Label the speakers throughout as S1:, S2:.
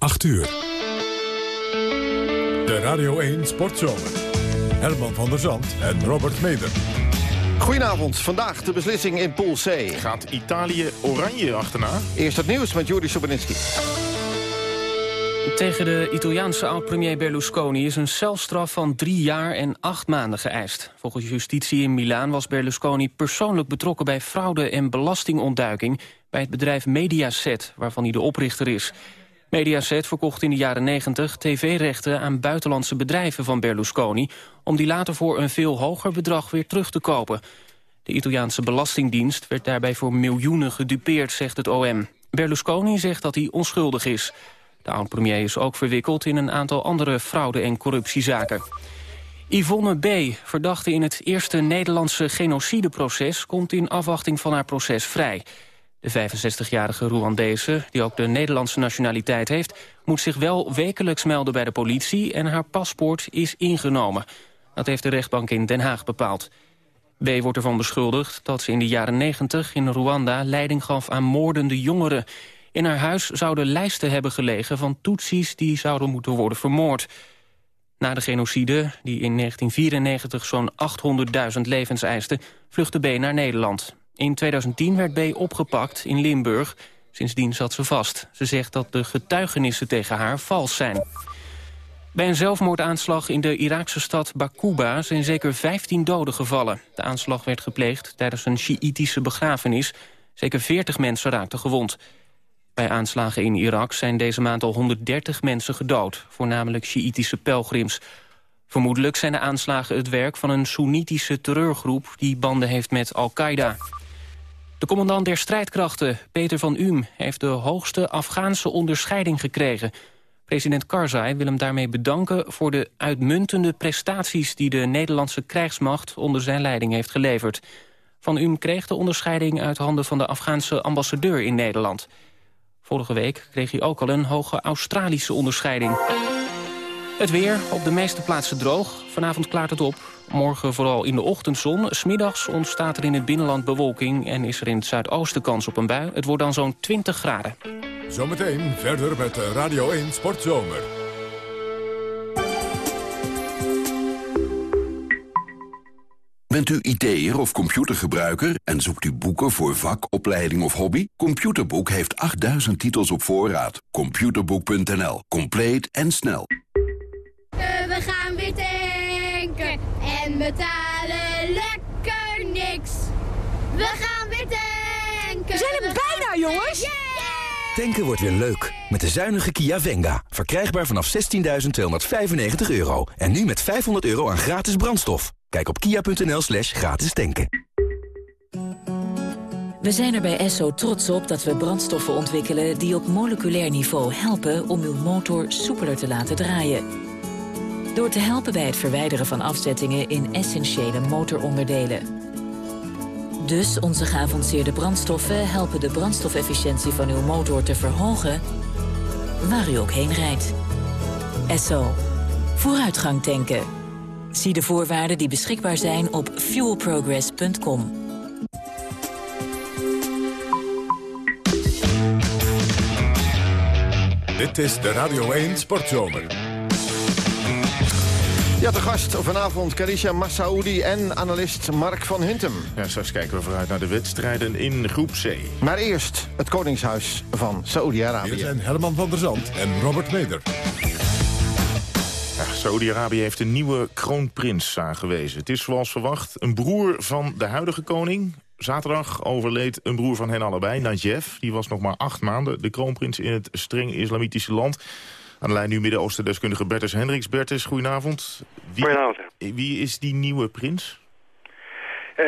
S1: 8 uur. De Radio 1 Sportzomer. Herman van der Zand en Robert Meder.
S2: Goedenavond, vandaag de beslissing in Pool C.
S3: Gaat Italië oranje achterna?
S2: Eerst het nieuws met Juri Sobanitski.
S4: Tegen de Italiaanse oud-premier Berlusconi is een celstraf van drie jaar en acht maanden geëist. Volgens justitie in Milaan was Berlusconi persoonlijk betrokken bij fraude en belastingontduiking bij het bedrijf Mediaset, waarvan hij de oprichter is. Mediaset verkocht in de jaren 90 tv-rechten aan buitenlandse bedrijven van Berlusconi... om die later voor een veel hoger bedrag weer terug te kopen. De Italiaanse Belastingdienst werd daarbij voor miljoenen gedupeerd, zegt het OM. Berlusconi zegt dat hij onschuldig is. De oud-premier is ook verwikkeld in een aantal andere fraude- en corruptiezaken. Yvonne B., verdachte in het eerste Nederlandse genocideproces... komt in afwachting van haar proces vrij. De 65-jarige Rwandese, die ook de Nederlandse nationaliteit heeft... moet zich wel wekelijks melden bij de politie en haar paspoort is ingenomen. Dat heeft de rechtbank in Den Haag bepaald. B. wordt ervan beschuldigd dat ze in de jaren 90 in Rwanda leiding gaf aan moordende jongeren. In haar huis zouden lijsten hebben gelegen van Tutsis die zouden moeten worden vermoord. Na de genocide, die in 1994 zo'n 800.000 levens eiste, vluchtte B naar Nederland. In 2010 werd B opgepakt in Limburg. Sindsdien zat ze vast. Ze zegt dat de getuigenissen tegen haar vals zijn. Bij een zelfmoordaanslag in de Iraakse stad Bakuba zijn zeker 15 doden gevallen. De aanslag werd gepleegd tijdens een Sjiïtische begrafenis. Zeker 40 mensen raakten gewond. Bij aanslagen in Irak zijn deze maand al 130 mensen gedood. Voornamelijk Sjiïtische pelgrims. Vermoedelijk zijn de aanslagen het werk van een Soenitische terreurgroep... die banden heeft met Al-Qaeda. De commandant der strijdkrachten, Peter van Uhm... heeft de hoogste Afghaanse onderscheiding gekregen. President Karzai wil hem daarmee bedanken... voor de uitmuntende prestaties die de Nederlandse krijgsmacht... onder zijn leiding heeft geleverd. Van Uhm kreeg de onderscheiding uit handen van de Afghaanse ambassadeur in Nederland. Vorige week kreeg hij ook al een hoge Australische onderscheiding. Het weer, op de meeste plaatsen droog. Vanavond klaart het op. Morgen vooral in de ochtendzon. Smiddags ontstaat er in het binnenland bewolking... en is er in het zuidoosten kans op een bui. Het wordt dan zo'n 20 graden.
S1: Zometeen verder met Radio 1 Sportzomer.
S5: Bent u IT'er of computergebruiker en zoekt u boeken voor vak, opleiding of hobby? Computerboek heeft 8000 titels op voorraad. Computerboek.nl. Compleet en snel.
S6: Betalen lekker niks. We gaan weer tanken.
S7: We zijn er bijna, jongens.
S8: Tanken wordt weer leuk. Met de zuinige Kia Venga. Verkrijgbaar vanaf 16.295 euro. En nu met 500 euro aan gratis brandstof. Kijk op kia.nl slash gratis tanken.
S9: We zijn er bij Esso trots op dat we brandstoffen ontwikkelen... die op moleculair niveau helpen om uw motor soepeler te laten draaien. Door te helpen bij het verwijderen van afzettingen in essentiële motoronderdelen. Dus onze geavanceerde brandstoffen helpen de brandstofefficiëntie van uw motor te verhogen... waar u ook heen rijdt. Esso. Vooruitgang tanken. Zie de voorwaarden die beschikbaar zijn op fuelprogress.com.
S1: Dit is de Radio 1 Sportzomer.
S2: Ja, de gast vanavond Karisha Massaoudi en analist Mark van Hintem.
S3: Ja, straks kijken we vooruit naar de wedstrijden in groep C.
S2: Maar eerst het Koningshuis van
S1: Hier
S2: Saoedi-Arabië.
S1: zijn Herman van der Zand en Robert Meder.
S3: Ja, Saudi-Arabië heeft een nieuwe kroonprins aangewezen. Het is zoals verwacht een broer van de huidige koning. Zaterdag overleed een broer van hen allebei, Najef. Die was nog maar acht maanden de kroonprins in het streng islamitische land. Aan de lijn nu Midden-Oosten-deskundige Bertus Hendricks. Bertus, goedenavond. Wie,
S10: Goedenavond.
S3: Wie is die nieuwe prins?
S10: Eh,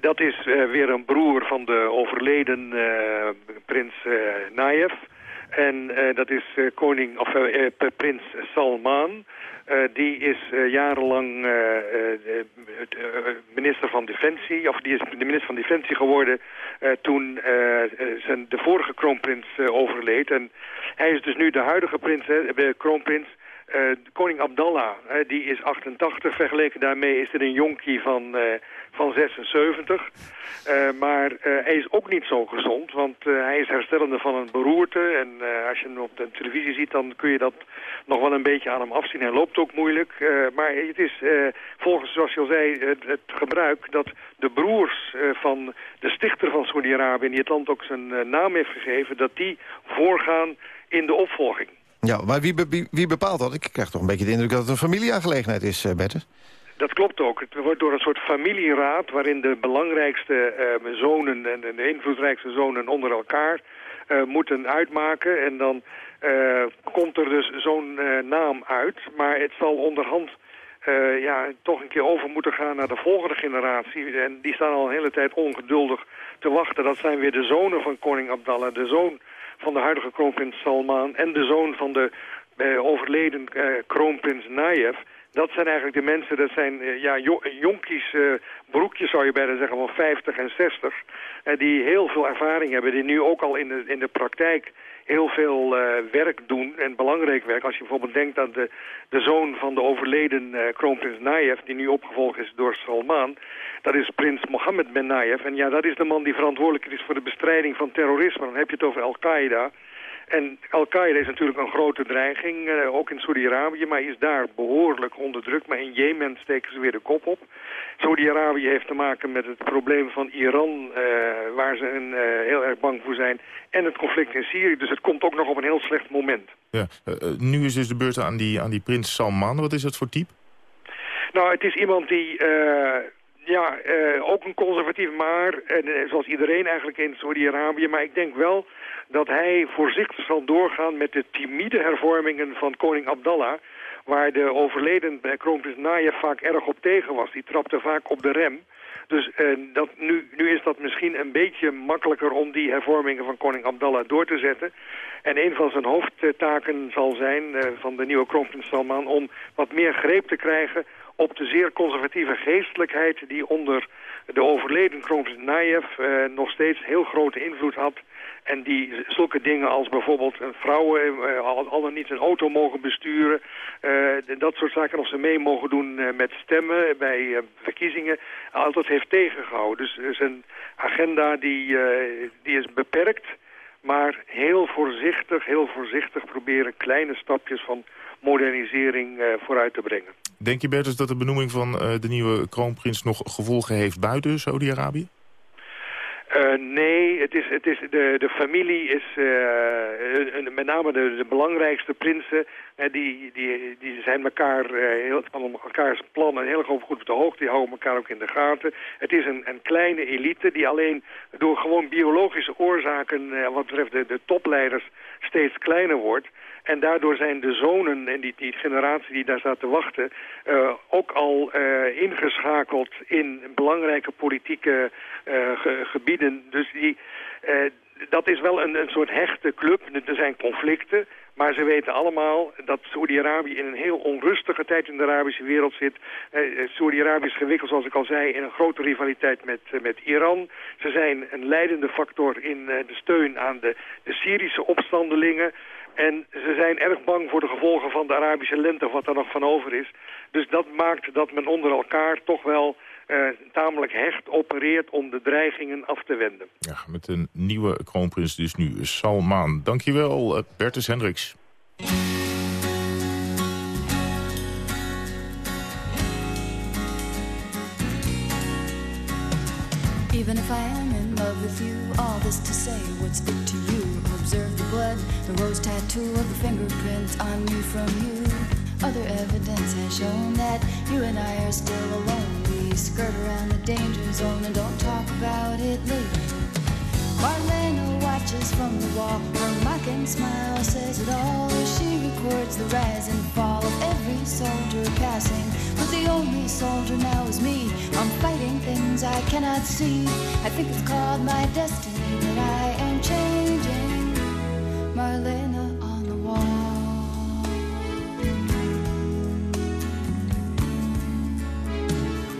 S10: dat is eh, weer een broer van de overleden eh, prins Nayef. En dat is koning, of prins Salman. Eh, die is eh, jarenlang eh, minister van Defensie, of die is de minister van Defensie geworden toen zijn, de vorige kroonprins overleed. En hij is dus nu de huidige prins, hè, kroonprins. Koning Abdallah, die is 88. Vergeleken daarmee is er een jonkie van, van 76. Uh, maar uh, hij is ook niet zo gezond, want uh, hij is herstellende van een beroerte. En als je hem op de televisie ziet, dan kun je dat nog wel een beetje aan hem afzien. Hij loopt ook moeilijk. maar het is volgens, zoals je al zei, het, gebruik dat de broers van de stichter van Saudi-Arabië... die het land ook zijn naam heeft gegeven, dat die voorgaan in de opvolging.
S2: Ja, maar wie, wie, bepaalt dat? Ik krijg toch een beetje de indruk dat het een familieaangelegenheid is, Bertus.
S10: Dat klopt ook. Het wordt door een soort familieraad... waarin de belangrijkste uh, zonen en de invloedrijkste zonen onder elkaar uh, moeten uitmaken. En dan komt er dus zo'n naam uit. Maar het zal onderhand ja, toch een keer over moeten gaan naar de volgende generatie. En die staan al een hele tijd ongeduldig te wachten. Dat zijn weer de zonen van koning Abdallah, de zoon van de huidige kroonprins Salman... en de zoon van de overleden kroonprins Nayef... Dat zijn eigenlijk de mensen, dat zijn uh, ja, jonkies, broekjes zou je bijna zeggen, van 50 en 60. die heel veel ervaring hebben, die nu ook al in de, in de praktijk heel veel werk doen en belangrijk werk. Als je bijvoorbeeld denkt aan de, de zoon van de overleden kroonprins Nayef, die nu opgevolgd is door Salman. Dat is prins Mohammed Ben Nayef. En ja, dat is de man die verantwoordelijk is voor de bestrijding van terrorisme. Dan heb je het over Al-Qaeda. En Al-Qaeda is natuurlijk een grote dreiging, uh, ook in Saudi-Arabië, maar is daar behoorlijk onder druk. Maar in Jemen steken ze weer de kop op. Saudi-Arabië heeft te maken met het probleem van Iran, uh, waar ze een, uh, heel erg bang voor zijn. En het conflict in Syrië, dus het komt ook nog op een heel slecht moment.
S3: Ja, nu is dus de beurt aan die, aan die prins Salman. Wat is dat voor type?
S10: Nou, het is iemand die ja, uh, ook een conservatief, maar uh, zoals iedereen eigenlijk in Saudi-Arabië. Maar ik denk wel dat hij voorzichtig zal doorgaan met de timide hervormingen van koning Abdallah. Waar de overleden kroonprins Nayef vaak erg op tegen was. Die trapte vaak op de rem. Dus dat, nu, nu is dat misschien een beetje makkelijker om die hervormingen van koning Abdallah door te zetten. En een van zijn hoofdtaken zal zijn van de nieuwe kroonprins Salman om wat meer greep te krijgen op de zeer conservatieve geestelijkheid die onder de overleden Nayef uh, nog steeds heel grote invloed had. En die zulke dingen als bijvoorbeeld vrouwen uh, al, dan niet een auto mogen besturen. Uh, dat soort zaken of ze mee mogen doen met stemmen bij verkiezingen. Altijd heeft tegengehouden. Dus zijn agenda die, die is beperkt. Maar heel voorzichtig, heel voorzichtig proberen kleine stapjes van modernisering vooruit te brengen.
S3: Denk je, Bertus, dat de benoeming van uh, de nieuwe kroonprins nog gevolgen heeft buiten Saudi-Arabië?
S10: Uh, nee, het is, het is de, de familie is uh, met name de, de belangrijkste prinsen. die, die, die zijn elkaar heel, van elkaars plannen heel goed op de hoogte. Die houden elkaar ook in de gaten. Het is een, een kleine elite die alleen door gewoon biologische oorzaken... wat betreft de, de topleiders steeds kleiner wordt. En daardoor zijn de zonen en die, die generatie die daar staat te wachten... Uh, ook al uh, ingeschakeld in belangrijke politieke ge gebieden. Dus die, dat is wel een, een soort hechte club. Er zijn conflicten. Maar ze weten allemaal dat Saudi-Arabië in een heel onrustige tijd in de Arabische wereld zit. Eh, Saudi-Arabië is gewikkeld, zoals ik al zei, in een grote rivaliteit met, met Iran. Ze zijn een leidende factor in uh, de steun aan de Syrische opstandelingen. En ze zijn erg bang voor de gevolgen van de Arabische lente, wat er nog van over is. Dus dat maakt dat men onder elkaar toch wel uh, tamelijk hecht opereert om de dreigingen af te wenden.
S3: Ja, met een nieuwe kroonprins dus nu, Salman. Dankjewel, uh, Bertus Hendricks. Even if I am in love with you, all this to say, what's it to you? Blood, the rose tattoo of the fingerprints on me from you. Other evidence has shown that you and I are still alone. We skirt around the danger zone and don't talk about it later. Marlena watches from the wall. Her mocking smile says it all. She records the rise and fall of every soldier passing. But the only soldier now is me. I'm fighting things I cannot see. I think it's called my destiny that I am changing. Marlena on the wall.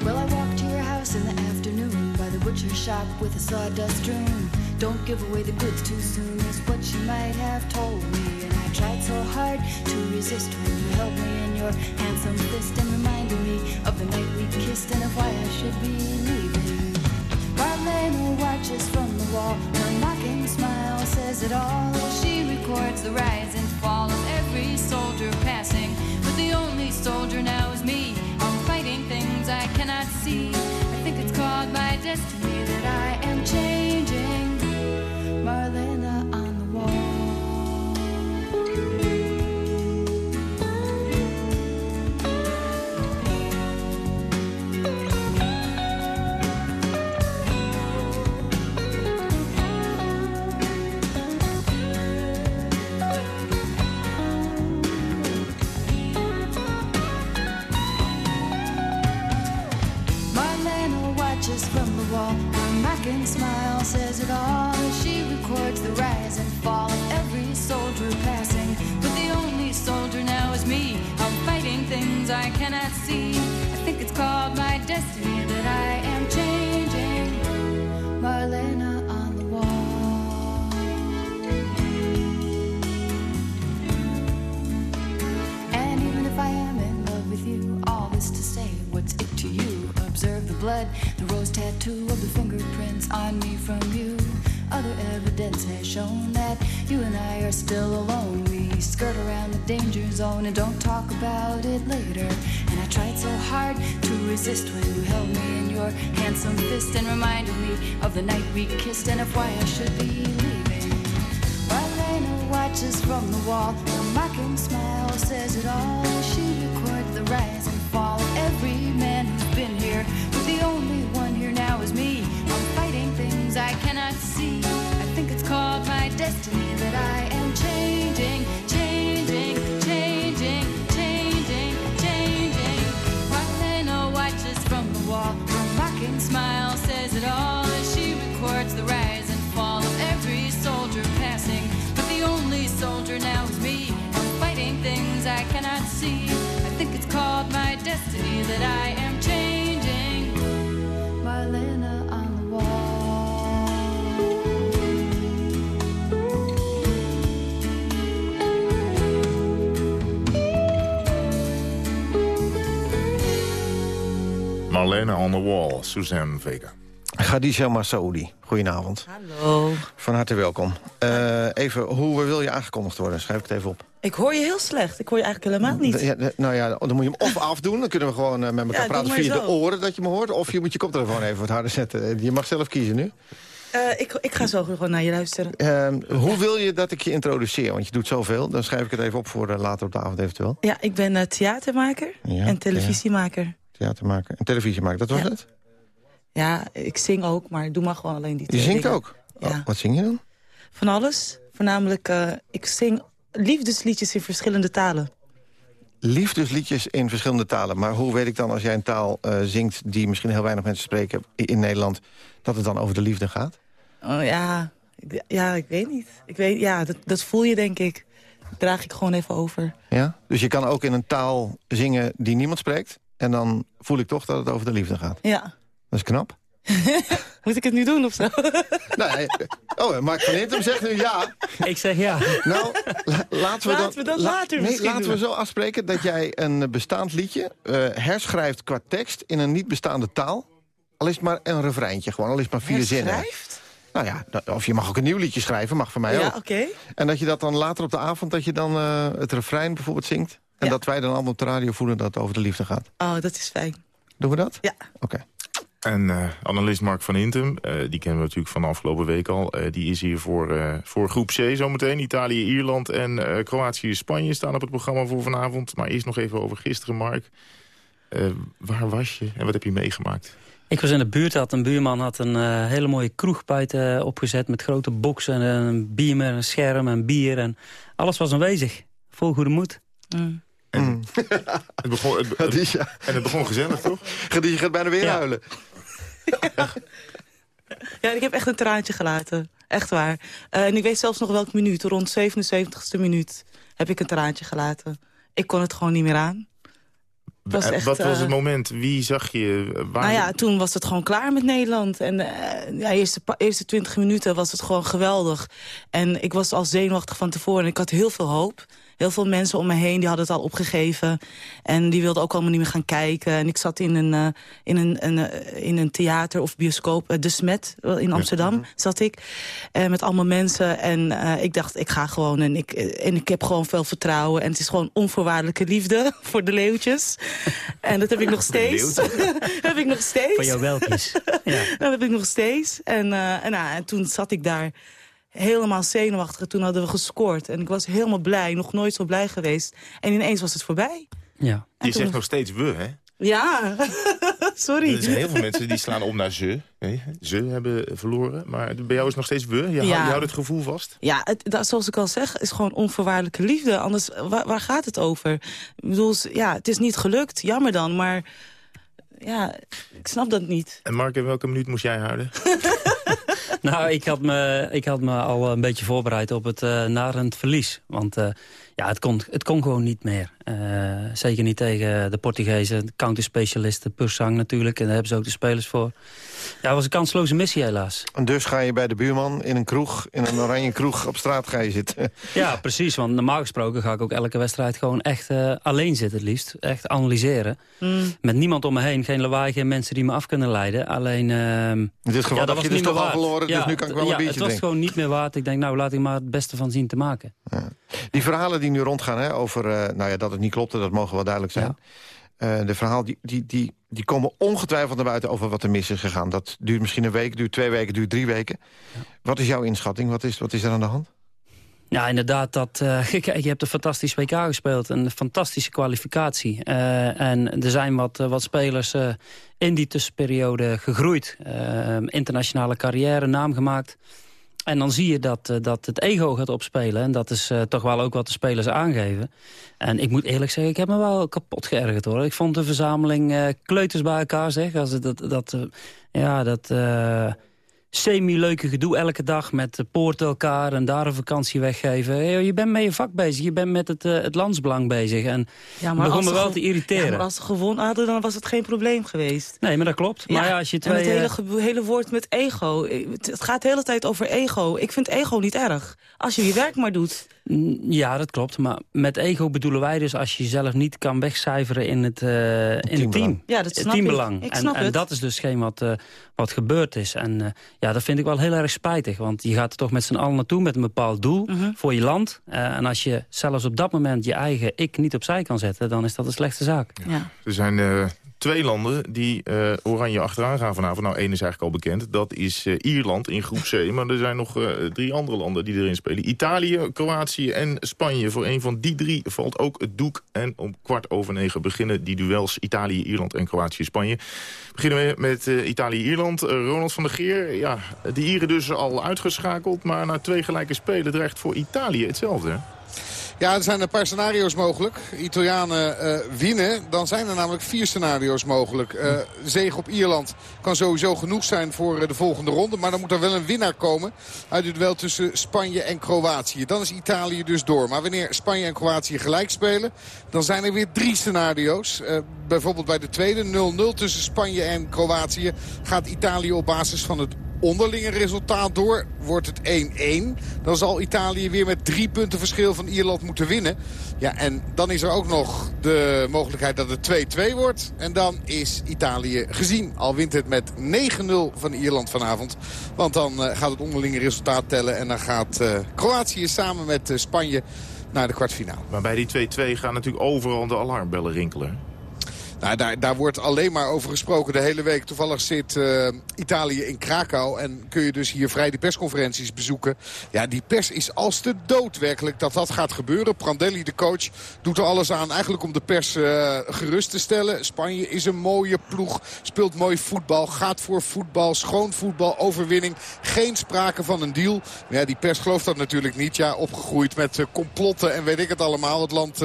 S3: Well, I walked to your house in the afternoon by the butcher shop with a sawdust strewn. Don't give away the goods too soon, is what she might have told me. And I tried so hard to
S11: resist when you held me in your handsome fist and reminded me of the night we kissed and of why I should be leaving. Marlena watches from the wall. Her mocking smile says it all. She records the rise and fall of every soldier passing. But the only soldier now is me. I'm fighting things I cannot see. I think it's called my destiny Smile says it all. She records the rise and fall of every soldier passing. But the only soldier now is me. I'm fighting things I cannot see. I think it's called my destiny that I am changing. Marlena on the wall. And even if I am in love with you, all this to say, what's it to you? Observe the blood, tattoo of the fingerprints on me from you. Other evidence has shown that you and I are still alone. We skirt around the danger zone and don't talk about it later. And I tried so hard to resist when you held me in your handsome fist and reminded me of the night we kissed and of why I should be leaving. Marlena watches from the wall. Her mocking smile says it all. I cannot see. I think it's called my destiny that I am changing, changing, changing, changing, changing. Marlena watches from the wall. Her mocking smile says it all as she records the rise and fall of every soldier passing. But the only soldier now is me. I'm fighting things I cannot see. I think it's called my destiny that I
S3: Marlene on the wall, Suzanne Vega.
S2: Khadija Massaoudi, goedenavond.
S12: Hallo.
S2: Van harte welkom. Eh, even, hoe wil je aangekondigd worden? Schrijf ik het even op.
S12: Ik hoor je heel slecht. Ik hoor je eigenlijk helemaal niet.
S2: Ja, nou ja, dan moet je hem of afdoen. Dan kunnen we gewoon eh, met elkaar
S12: Ja,
S2: praten via de oren dat je me hoort. Of je moet je koptelefoon even wat harder zetten. Je mag zelf kiezen nu.
S12: Eh, ik, ik ga zo gewoon naar je luisteren.
S2: Ehm, hoe wil je dat ik je introduceer? Want je doet zoveel. Dan schrijf ik het even op voor later op de avond eventueel.
S12: Ja, ik ben theatermaker
S2: Ja,
S12: en televisiemaker.
S2: Theatermaker en televisiemaker. Dat was
S12: Ja.
S2: het?
S12: Ja. ik zing ook, maar ik doe maar gewoon alleen die
S2: Je zingt
S12: dingen.
S2: ook?
S12: Ja.
S2: Oh, wat zing je dan?
S12: Van alles. Voornamelijk, eh, ik zing liefdesliedjes in verschillende talen.
S2: Liefdesliedjes in verschillende talen. Maar hoe weet ik dan als jij een taal eh, zingt... die misschien heel weinig mensen spreken in Nederland... dat het dan over de liefde gaat?
S12: Oh, ja, ik, ja, ik weet niet. Ik weet, ja, dat, dat voel je denk ik. Dat draag ik gewoon even over.
S2: Ja? Dus je kan ook in een taal zingen die niemand spreekt... en dan voel ik toch dat het over de liefde gaat.
S12: Ja.
S2: Dat is knap.
S12: Moet ik het nu doen of zo?
S2: Nee, oh, Mark van Hintem zegt nu ja.
S13: Ik zeg ja.
S2: Nou, la- laten we,
S12: Laten
S2: dan,
S12: we dat
S2: la-
S12: later
S2: nee,
S12: misschien
S2: laten we zo afspreken dat jij een bestaand liedje eh, herschrijft qua tekst... in een niet bestaande taal. Al is het maar een refreintje, gewoon. Al is het maar vier zinnen.
S12: Herschrijft?
S2: Nou ja, of je mag ook een nieuw liedje schrijven, mag voor mij
S12: Ja,
S2: ook.
S12: oké.
S2: En dat je dat dan later op de avond, dat je dan eh, het refrein bijvoorbeeld zingt. En dat wij dan allemaal op de radio voelen dat het over de liefde gaat.
S12: Oh, dat is fijn.
S2: Doen we dat?
S12: Ja.
S2: Oké.
S3: En eh, analist Mark van Hintem, eh, die kennen we natuurlijk van de afgelopen week al. eh, die is hier voor, eh, voor groep C zometeen. Italië, Ierland en eh, Kroatië, Spanje staan op het programma voor vanavond. Maar eerst nog even over gisteren, Mark. Eh, waar was je en wat heb je meegemaakt?
S13: Ik was in de buurt, had een buurman had een hele mooie kroeg buiten opgezet... met grote boksen en een bier met een scherm en bier. En alles was aanwezig. Vol goede moed.
S12: Mm.
S3: Het begon, het, het- en het begon gezellig, toch?
S2: Je gaat bijna weer huilen.
S12: Ja, ik heb echt een traantje gelaten. Echt waar. Eh, en ik weet zelfs nog welk minuut. Rond 77ste minuut heb ik een traantje gelaten. Ik kon het gewoon niet meer aan. Was
S3: Eh,
S12: echt,
S3: wat was het
S12: eh,
S3: moment? Wie zag je? Waar
S12: Nou ja, toen was het gewoon klaar met Nederland. En eh ja, eerste, eerste 20 minuten was het gewoon geweldig. En ik was al zenuwachtig van tevoren. En ik had heel veel hoop. Heel veel mensen om me heen die hadden het al opgegeven. En die wilden ook allemaal niet meer gaan kijken. En ik zat in een, uh, in een, een uh, in een theater of bioscoop, uh, De Smet in Amsterdam, ja. zat ik. met allemaal mensen. En ik dacht, ik ga gewoon. En ik, en ik heb gewoon veel vertrouwen. En het is gewoon onvoorwaardelijke liefde voor de leeuwtjes. en dat heb ik nog steeds. heb ik nog steeds.
S13: Voor jou welkjes.
S12: ja. Dat heb ik nog steeds. En, en, nou, en toen zat ik daar helemaal zenuwachtig. Toen hadden we gescoord. En ik was helemaal blij. Nog nooit zo blij geweest. En ineens was het voorbij.
S13: Ja.
S3: Je toen... zegt nog steeds we, hè?
S12: Ja, sorry.
S3: Er zijn heel veel mensen die slaan om naar ze. Nee, ze hebben verloren. Maar bij jou is nog steeds we. Je, ja. houdt, je houdt het gevoel vast.
S12: Ja, het, dat, zoals ik al zeg, is gewoon onvoorwaardelijke liefde. Anders, waar, waar gaat het over? Ik bedoel, ja, het is niet gelukt. Jammer dan, maar... Ja, ik snap dat niet.
S3: En Mark, in welke minuut moest jij houden?
S13: nou, ik had, me, ik had me al een beetje voorbereid op het uh, narend verlies. Want uh, ja, het kon, het kon gewoon niet meer. Uh, zeker niet tegen de Portugezen, counterspecialisten, Pursang natuurlijk. En daar hebben ze ook de spelers voor. Ja, het was een kansloze missie helaas.
S2: En dus ga je bij de buurman in een kroeg, in een oranje kroeg op straat ga je zitten.
S13: Ja, precies. Want normaal gesproken ga ik ook elke wedstrijd gewoon echt uh, alleen zitten het liefst. Echt analyseren. Mm. Met niemand om me heen. Geen lawaai, geen mensen die me af kunnen leiden. Alleen... Uh,
S2: in dit geval ja, dat was je dus toch al verloren,
S13: ja,
S2: dus nu kan ik wel
S13: ja,
S2: een biertje
S13: het was
S2: drinken.
S13: gewoon niet meer waard. Ik denk, nou laat ik maar het beste van zien te maken.
S2: Ja. Die verhalen die nu rondgaan hè, over uh, nou ja, dat het niet klopte, dat mogen wel duidelijk zijn. Ja. Uh, de verhaal die, die, die, die komen ongetwijfeld naar buiten over wat er mis is gegaan. Dat duurt misschien een week, duurt twee weken, duurt drie weken. Ja. Wat is jouw inschatting? Wat is, wat is er aan de hand?
S13: Ja, inderdaad. Dat, uh, je hebt een fantastisch WK gespeeld. Een fantastische kwalificatie. Uh, en er zijn wat, wat spelers in die tussenperiode gegroeid. internationale carrière, naam gemaakt. En dan zie je dat, uh, dat het ego gaat opspelen. En dat is uh, toch wel ook wat de spelers aangeven. En ik moet eerlijk zeggen, ik heb me wel kapot geërgerd hoor. Ik vond de verzameling uh, kleuters bij elkaar zeg. Als het, dat, dat, ja, dat semi-leuke gedoe elke dag met de poorten elkaar en daar een vakantie weggeven. Je bent met je vak bezig, je bent met het, uh, het landsbelang bezig. En
S12: ja, maar
S13: begon me wel te irriteren.
S12: Ja, maar als ze gewonnen hadden, dan was het geen probleem geweest.
S13: Nee, maar dat klopt.
S12: Ja,
S13: maar ja, als je twee,
S12: en het hele, hele woord met ego. Het gaat de hele tijd over ego. Ik vind ego niet erg. Als je je werk maar doet.
S13: Ja, dat klopt. Maar met ego bedoelen wij dus als je jezelf niet kan wegcijferen in het, uh, in het team.
S12: Ja, dat snap
S13: teambelang.
S12: Ik. Ik
S13: en,
S12: snap
S13: en
S12: het.
S13: dat is dus geen wat, uh, wat gebeurd is. En uh, ja, dat vind ik wel heel erg spijtig. Want je gaat er toch met z'n allen naartoe met een bepaald doel
S12: Mhm.
S13: voor je land. en als je zelfs op dat moment je eigen ik niet opzij kan zetten... dan is dat een slechte zaak.
S12: Ja.
S3: Er zijn twee landen die uh, oranje achteraan gaan vanavond. Nou, één is eigenlijk al bekend. Dat is uh, Ierland in groep C. Maar er zijn nog uh, drie andere landen die erin spelen. Italië, Kroatië en Spanje. Voor een van die drie valt ook het doek. En om kwart over negen beginnen die duels Italië, Ierland en Kroatië, Spanje. Beginnen we met Italië-Ierland. Ronald van der Geer, ja, de Ieren dus al uitgeschakeld. Maar na twee gelijke spelen dreigt voor Italië hetzelfde.
S14: Ja, er zijn een paar scenario's mogelijk. Italianen uh, winnen, dan zijn er namelijk vier scenario's mogelijk. Uh, op Ierland kan sowieso genoeg zijn voor uh, de volgende ronde. Maar dan moet er wel een winnaar komen uit het duel tussen Spanje en Kroatië. Dan is Italië dus door. Maar wanneer Spanje en Kroatië gelijk spelen, dan zijn er weer drie scenario's. bijvoorbeeld bij de tweede 0-0 tussen Spanje en Kroatië gaat Italië op basis van het onderlinge resultaat door. Wordt het 1-1. Dan zal Italië weer met drie punten verschil van Ierland moeten winnen. Ja, en dan is er ook nog de mogelijkheid dat het 2-2 wordt. En dan is Italië gezien. Al wint het met 9-0 van Ierland vanavond. Want dan uh, gaat het onderlinge resultaat tellen. En dan gaat uh, Kroatië samen met uh, Spanje naar de kwartfinale.
S3: Maar bij die 2-2 gaan natuurlijk overal de alarmbellen rinkelen.
S14: Nou, daar, daar wordt alleen maar over gesproken de hele week. Toevallig zit uh, Italië in Krakau en kun je dus hier vrij de persconferenties bezoeken. Ja, die pers is als de dood werkelijk dat dat gaat gebeuren. Prandelli, de coach, doet er alles aan eigenlijk om de pers uh, gerust te stellen. Spanje is een mooie ploeg, speelt mooi voetbal, gaat voor voetbal, schoon voetbal, overwinning. Geen sprake van een deal. Ja, die pers gelooft dat natuurlijk niet. Ja, opgegroeid met uh, complotten en weet ik het allemaal. Het land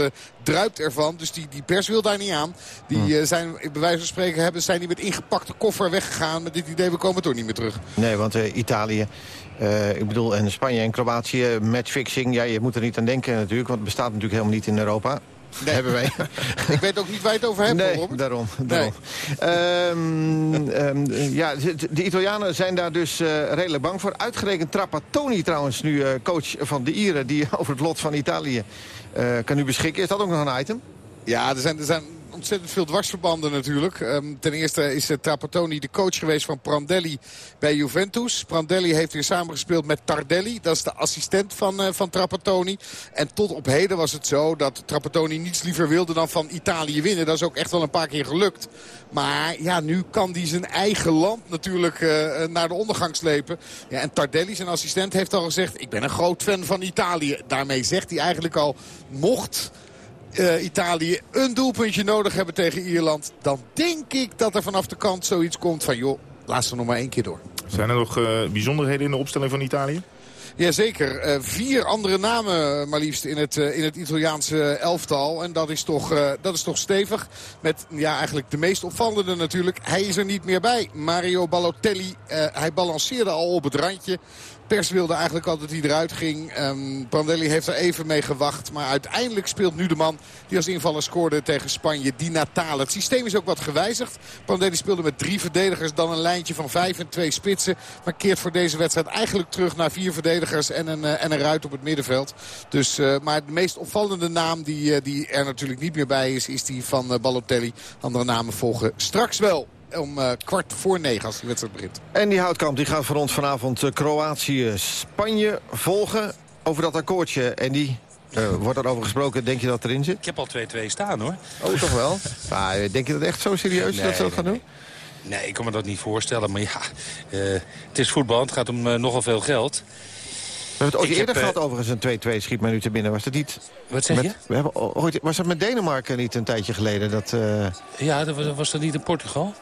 S14: druipt ervan, dus die, die pers wil daar niet aan. Die die zijn, bij wijze van spreken, hebben, zijn die met ingepakte koffer weggegaan. Met dit idee, we komen toch niet meer terug.
S2: Nee, want uh, Italië, uh, ik bedoel, en Spanje en Kroatië, matchfixing. Ja, je moet er niet aan denken natuurlijk, want het bestaat natuurlijk helemaal niet in Europa. hebben wij.
S14: Ik weet ook niet waar je het over hebt,
S2: nee,
S14: Robert.
S2: daarom. daarom. Ehm, ehm, ja, de, de Italianen zijn daar dus eh, redelijk bang voor. Uitgerekend Trapattoni trouwens, nu eh, coach van de Ieren... die over het lot van Italië eh, kan nu beschikken. Is dat ook nog een item?
S14: Ja, er zijn, er zijn ontzettend veel dwarsverbanden natuurlijk. Ehm, ten eerste is uh, Trapattoni de coach geweest van Prandelli bij Juventus. Prandelli heeft weer samengespeeld met Tardelli. Dat is de assistent van, uh, van Trapattoni. En tot op heden was het zo dat Trapattoni niets liever wilde dan van Italië winnen. Dat is ook echt wel een paar keer gelukt. Maar ja, nu kan hij zijn eigen land natuurlijk uh, naar de ondergang slepen. Ja, en Tardelli, zijn assistent, heeft al gezegd... ik ben een groot fan van Italië. Daarmee zegt hij eigenlijk al, mocht uh, Italië een doelpuntje nodig hebben tegen Ierland... dan denk ik dat er vanaf de kant zoiets komt van... joh, laat ze nog maar één keer door.
S3: Zijn er nog uh, bijzonderheden in de opstelling van Italië?
S14: Jazeker. Uh, vier andere namen maar liefst in het, uh, in het Italiaanse elftal. En dat is, toch, uh, dat is toch stevig. Met ja, eigenlijk de meest opvallende natuurlijk. Hij is er niet meer bij. Mario Balotelli. hij balanceerde al op het randje. Pers wilde eigenlijk al dat hij eruit ging. Um, heeft er even mee gewacht. Maar uiteindelijk speelt nu de man die als invaller scoorde tegen Spanje. Di Natale. Het systeem is ook wat gewijzigd. Prandelli speelde met drie verdedigers. Dan een lijntje van vijf en twee spitsen. Maar keert voor deze wedstrijd eigenlijk terug naar vier verdedigers. En een, uh, en een ruit op het middenveld. Dus, uh, maar de meest opvallende naam die, uh, die er natuurlijk niet meer bij is. Is die van Balotelli. Andere namen volgen straks wel om uh, kwart voor negen als die wedstrijd begint.
S2: En die houtkamp die gaat voor ons vanavond uh, Kroatië-Spanje volgen. Over dat akkoordje. En die uh, wordt erover gesproken. Denk je dat erin zit?
S15: Ik heb al 2-2 staan hoor.
S2: Oh, toch wel? maar, denk je dat echt zo serieus
S15: nee,
S2: dat ze dat
S15: nee,
S2: gaan doen?
S15: Nee, ik kan me dat niet voorstellen. Maar ja, het is voetbal. Het gaat om nogal veel geld.
S2: We hebben het ooit eerder heb, gehad overigens een 2-2 schiet mij nu te binnen. Was dat niet...
S15: Wat zeg
S2: met,
S15: je?
S2: We hebben ooit, was dat met Denemarken niet een tijdje geleden? Dat, uh...
S15: Ja, dat was, was dat niet in Portugal?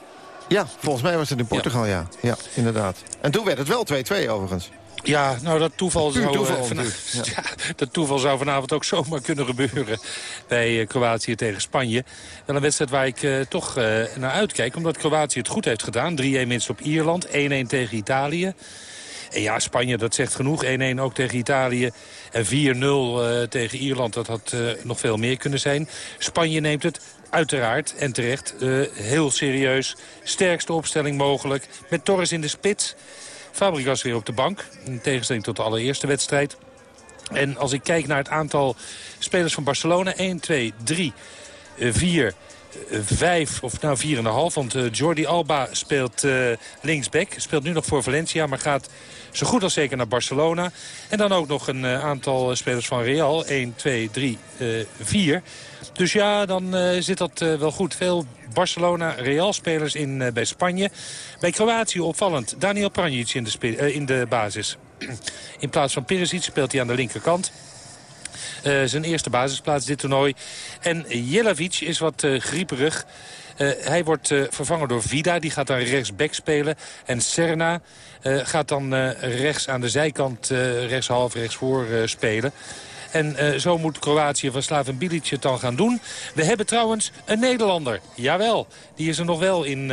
S2: Ja, volgens mij was het in Portugal, ja. Ja, ja inderdaad. En toen werd het wel 2-2 overigens.
S15: Ja, nou dat toeval, zou,
S2: toeval,
S15: uh,
S2: dus,
S15: ja. ja, dat toeval zou vanavond ook zomaar kunnen gebeuren bij uh, Kroatië tegen Spanje. Wel een wedstrijd waar ik uh, toch naar uitkijk, omdat Kroatië het goed heeft gedaan. 3-1 minst op Ierland, 1-1 tegen Italië. En ja, Spanje, dat zegt genoeg. 1-1 ook tegen Italië. En 4-0 uh, tegen Ierland, dat had uh, nog veel meer kunnen zijn. Spanje neemt het uiteraard en terecht uh, heel serieus. Sterkste opstelling mogelijk. Met Torres in de spits. Fabregas weer op de bank. In tegenstelling tot de allereerste wedstrijd. En als ik kijk naar het aantal spelers van Barcelona. 1, 2, 3, 4... Vijf, of nou vier en een half, want Jordi Alba speelt uh, linksback. Speelt nu nog voor Valencia, maar gaat zo goed als zeker naar Barcelona. En dan ook nog een uh, aantal spelers van Real. 1, 2, 3, 4. Dus ja, dan uh, zit dat wel goed. Veel Barcelona-Real-spelers in bij Spanje. Bij Kroatië opvallend. Daniel Pranjic in de, in de basis. In plaats van Perisic speelt hij aan de linkerkant. Zijn eerste basisplaats dit toernooi. En Jelavic is wat grieperig. Uh, hij wordt vervangen door Vida. Die gaat dan rechtsback spelen. En Serna gaat dan rechts aan de zijkant, rechtshalf, rechtsvoor spelen. En zo moet Kroatië van Slaven Bilic het dan gaan doen. We hebben trouwens een Nederlander. Jawel, die is er nog wel in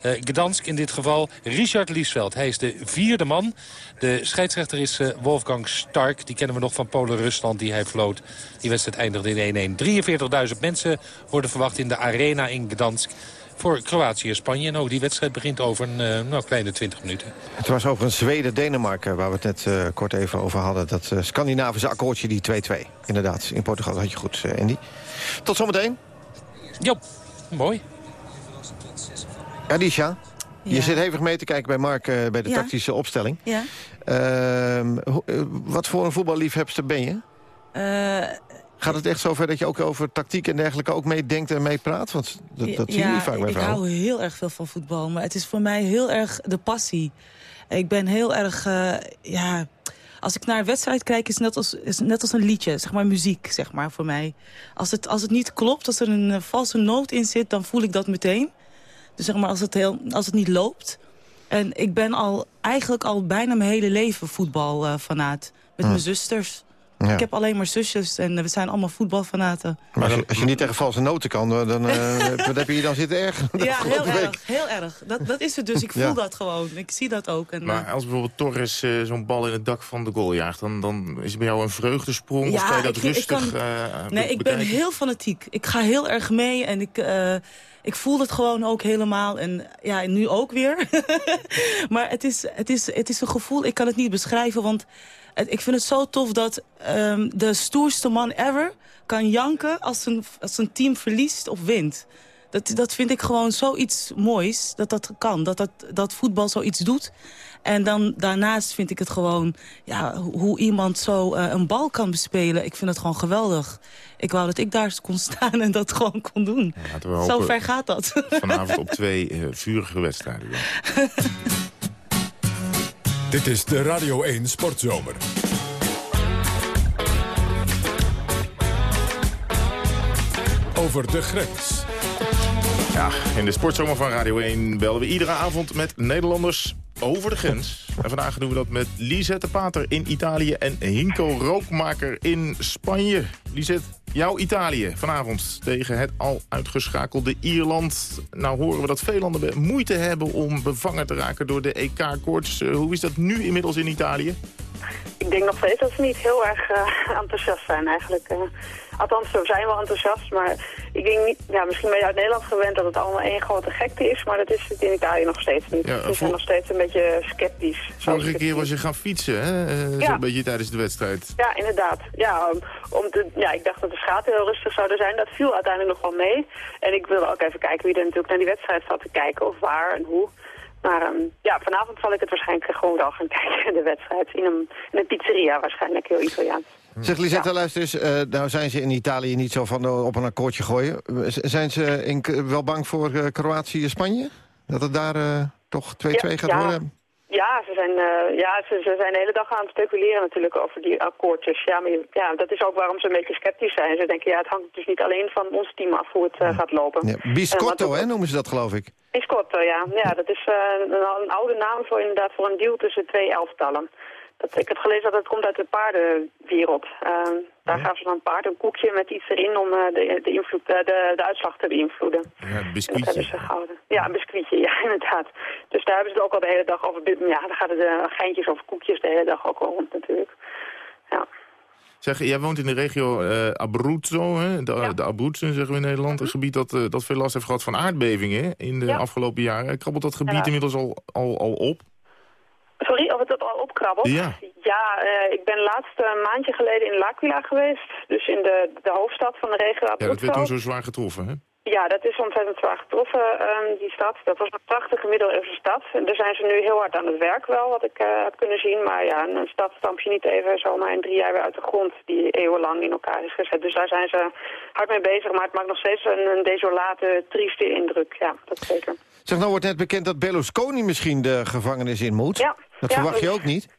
S15: Gdansk in dit geval. Richard Liesveld. Hij is de vierde man. De scheidsrechter is Wolfgang Stark. Die kennen we nog van Polen-Rusland die hij floot. Die wedstrijd eindigde in 1-1. 43.000 mensen worden verwacht in de arena in Gdansk voor Kroatië-Spanje. En ook die wedstrijd begint over een uh, nou, kleine 20 minuten.
S2: Het was over een Zweden-Denemarken waar we het net uh, kort even over hadden. Dat uh, Scandinavische akkoordje, die 2-2. Inderdaad, in Portugal had je goed, Andy. Tot zometeen.
S15: Jo, mooi.
S2: Adisha, ja. je zit hevig mee te kijken bij Mark bij de ja. tactische opstelling.
S12: Ja.
S2: Ehm, wat voor een voetballiefhebster ben je? Gaat het echt zover dat je ook over tactiek en dergelijke ook meedenkt en meepraat? Want dat, dat zie je niet vaak bij
S12: ik
S2: vrouwen.
S12: hou heel erg veel van voetbal. Maar het is voor mij heel erg de passie. Ik ben heel erg... Ja, als ik naar een wedstrijd kijk, is het net als, is net als een liedje. Zeg maar muziek, zeg maar, voor mij. Als het, als het niet klopt, als er een valse noot in zit, dan voel ik dat meteen. Dus zeg maar, als het, heel, als het niet loopt. En ik ben al eigenlijk al bijna mijn hele leven voetbalfanaat. Uh, met
S2: Hm.
S12: mijn zusters.
S2: Ja.
S12: Ik heb alleen maar zusjes en we zijn allemaal voetbalfanaten.
S2: Maar als je, als je niet tegen valse noten kan, dan, dan eh, wat heb je hier dan zitten erg?
S12: Ja, heel erg. Heel erg. Dat, dat is het dus. Ik voel
S2: Ja.
S12: dat gewoon. Ik zie dat ook. En,
S3: Maar
S12: eh,
S3: als bijvoorbeeld Torres eh, zo'n bal in het dak van de goal jaagt... dan, dan is het bij jou een vreugdesprong of kan je dat
S12: ik vind- ik
S3: rustig
S12: kan-
S3: eh,
S12: Nee, ik ben heel fanatiek. Ik ga heel erg mee en ik, eh, ik voel het gewoon ook helemaal. En ja, nu ook weer. maar het is, het, is, het is een gevoel, ik kan het niet beschrijven. Want ik vind het zo tof dat ehm, de stoerste man ever kan janken... als een, als een team verliest of wint. Dat, dat vind ik gewoon zoiets moois, dat dat kan. Dat, dat, dat voetbal zoiets doet. En dan daarnaast vind ik het gewoon... Ja, hoe iemand zo eh, een bal kan bespelen. Ik vind het gewoon geweldig. Ik wou dat ik daar kon staan en dat gewoon kon doen. Zo ver gaat dat.
S3: Vanavond op twee eh, vurige wedstrijden.
S1: Dit is de Radio 1 Sportzomer. Over de grens.
S3: Ja, in de sportzomer van Radio 1 bellen we iedere avond met Nederlanders over de grens. En vandaag doen we dat met Lisette Pater in Italië en Hinko Rookmaker in Spanje. Lisette, jouw Italië vanavond tegen het al uitgeschakelde Ierland. Nou horen we dat veel landen moeite hebben om bevangen te raken door de EK-koorts. Eh, hoe is dat nu inmiddels in Italië?
S16: Ik denk nog steeds dat ze niet heel erg eh, enthousiast zijn eigenlijk. eh. Althans, ze zijn wel enthousiast, maar ik denk niet... Ja, misschien ben je uit Nederland gewend dat het allemaal één grote gekte is, maar dat is het in Italië nog steeds niet.
S3: Ja,
S16: ze zijn nog steeds een beetje sceptisch.
S3: Vorige keer was je gaan fietsen, hè? Eh,
S16: Ja.
S3: Zo'n beetje tijdens de wedstrijd.
S16: Ja, inderdaad. Ja, om, te, ja, ik dacht dat de schaten heel rustig zouden zijn. Dat viel uiteindelijk nog wel mee. En ik wilde ook even kijken wie er natuurlijk naar die wedstrijd zat te kijken, of waar en hoe. Maar ehm, ja, vanavond zal ik het waarschijnlijk gewoon wel gaan kijken, de wedstrijd. In een, in een pizzeria waarschijnlijk, heel Italiaans.
S2: Zeg Lisette, luister eens. eh, nou zijn ze in Italië niet zo van eh, op een akkoordje gooien. Z- Zijn ze in, wel bang voor eh, Kroatië-Spanje? Dat het daar eh, toch 2-2 gaat
S16: ja.
S2: worden?
S16: Ja, ze zijn, eh, ja ze, ze zijn de hele dag aan het speculeren natuurlijk over die akkoordjes. Ja, maar ja, dat is ook waarom ze een beetje sceptisch zijn. Ze denken, ja, het hangt dus niet alleen van ons team af hoe het eh, gaat lopen.
S2: Ja,
S16: Eh,
S2: biscotto, hè, noemen ze dat geloof ik.
S16: Biscotto, ja. Ja, dat is eh, een, een oude naam voor inderdaad voor een deal tussen twee elftallen. Dat, ik heb gelezen dat het komt uit de paardenwereld. Eh, daar gaven ze dan een paard een koekje met iets erin om eh, de, de, invloed, eh, de, de uitslag te beïnvloeden.
S3: Ja,
S16: En dat hebben
S3: biscuitje.
S16: ze gehouden. Ja, een biscuitje, ja, inderdaad. Dus daar hebben ze het ook al de hele dag over. Ja, daar gaat het de geintjes over koekjes de hele dag ook al rond natuurlijk. Ja.
S3: Zeg, jij woont in de regio Abruzzo, hè? De, de Abruzzen zeggen we in Nederland. Een gebied dat, dat veel last heeft gehad van aardbevingen in de
S16: Ja.
S3: afgelopen jaren. Krabbelt dat gebied
S16: Ja.
S3: inmiddels al, al, al op?
S16: Sorry,
S3: Ja.
S16: Ja, eh, ik ben laatst een maandje geleden in L'Aquila geweest. Dus in de, de hoofdstad van de regio
S3: Ja, dat werd
S16: Abruzzo.
S3: toen zo zwaar getroffen, hè?
S16: Ja, dat is ontzettend zwaar getroffen, ehm, die stad. Dat was een prachtige middeleeuwse stad. En daar zijn ze nu heel hard aan het werk wel, wat ik eh, heb kunnen zien. Maar ja, een stad stamp je niet even zomaar in drie jaar weer uit de grond... die eeuwenlang in elkaar is gezet. Dus daar zijn ze hard mee bezig. Maar het maakt nog steeds een, een desolate, trieste indruk. Ja, dat zeker.
S2: Zeg, nou wordt net bekend dat Berlusconi misschien de gevangenis in moet.
S16: Ja.
S2: Dat
S16: Ja,
S2: verwacht je
S16: dat-
S2: ook niet?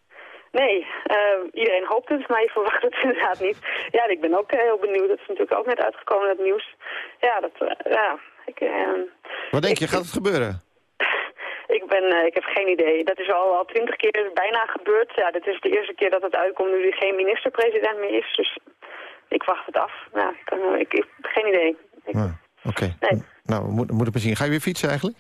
S16: Nee, eh, iedereen hoopt het, maar je verwacht het inderdaad niet. Ja, ik ben ook eh, heel benieuwd. Dat is natuurlijk ook net uitgekomen, dat nieuws. Ja, dat... eh, ja, ik... eh,
S2: Wat denk je, gaat het gebeuren?
S16: Ik, ben, eh, ik heb geen idee. Dat is al al twintig keer bijna gebeurd. Ja, dit is de eerste keer dat het uitkomt nu er geen minister-president meer is. Dus ik wacht het af. Ja, ik, kan, ik, ik heb geen idee.
S2: Ah, Oké.
S16: Nee.
S2: Nou, we moeten, maar zien. Ga je weer fietsen eigenlijk?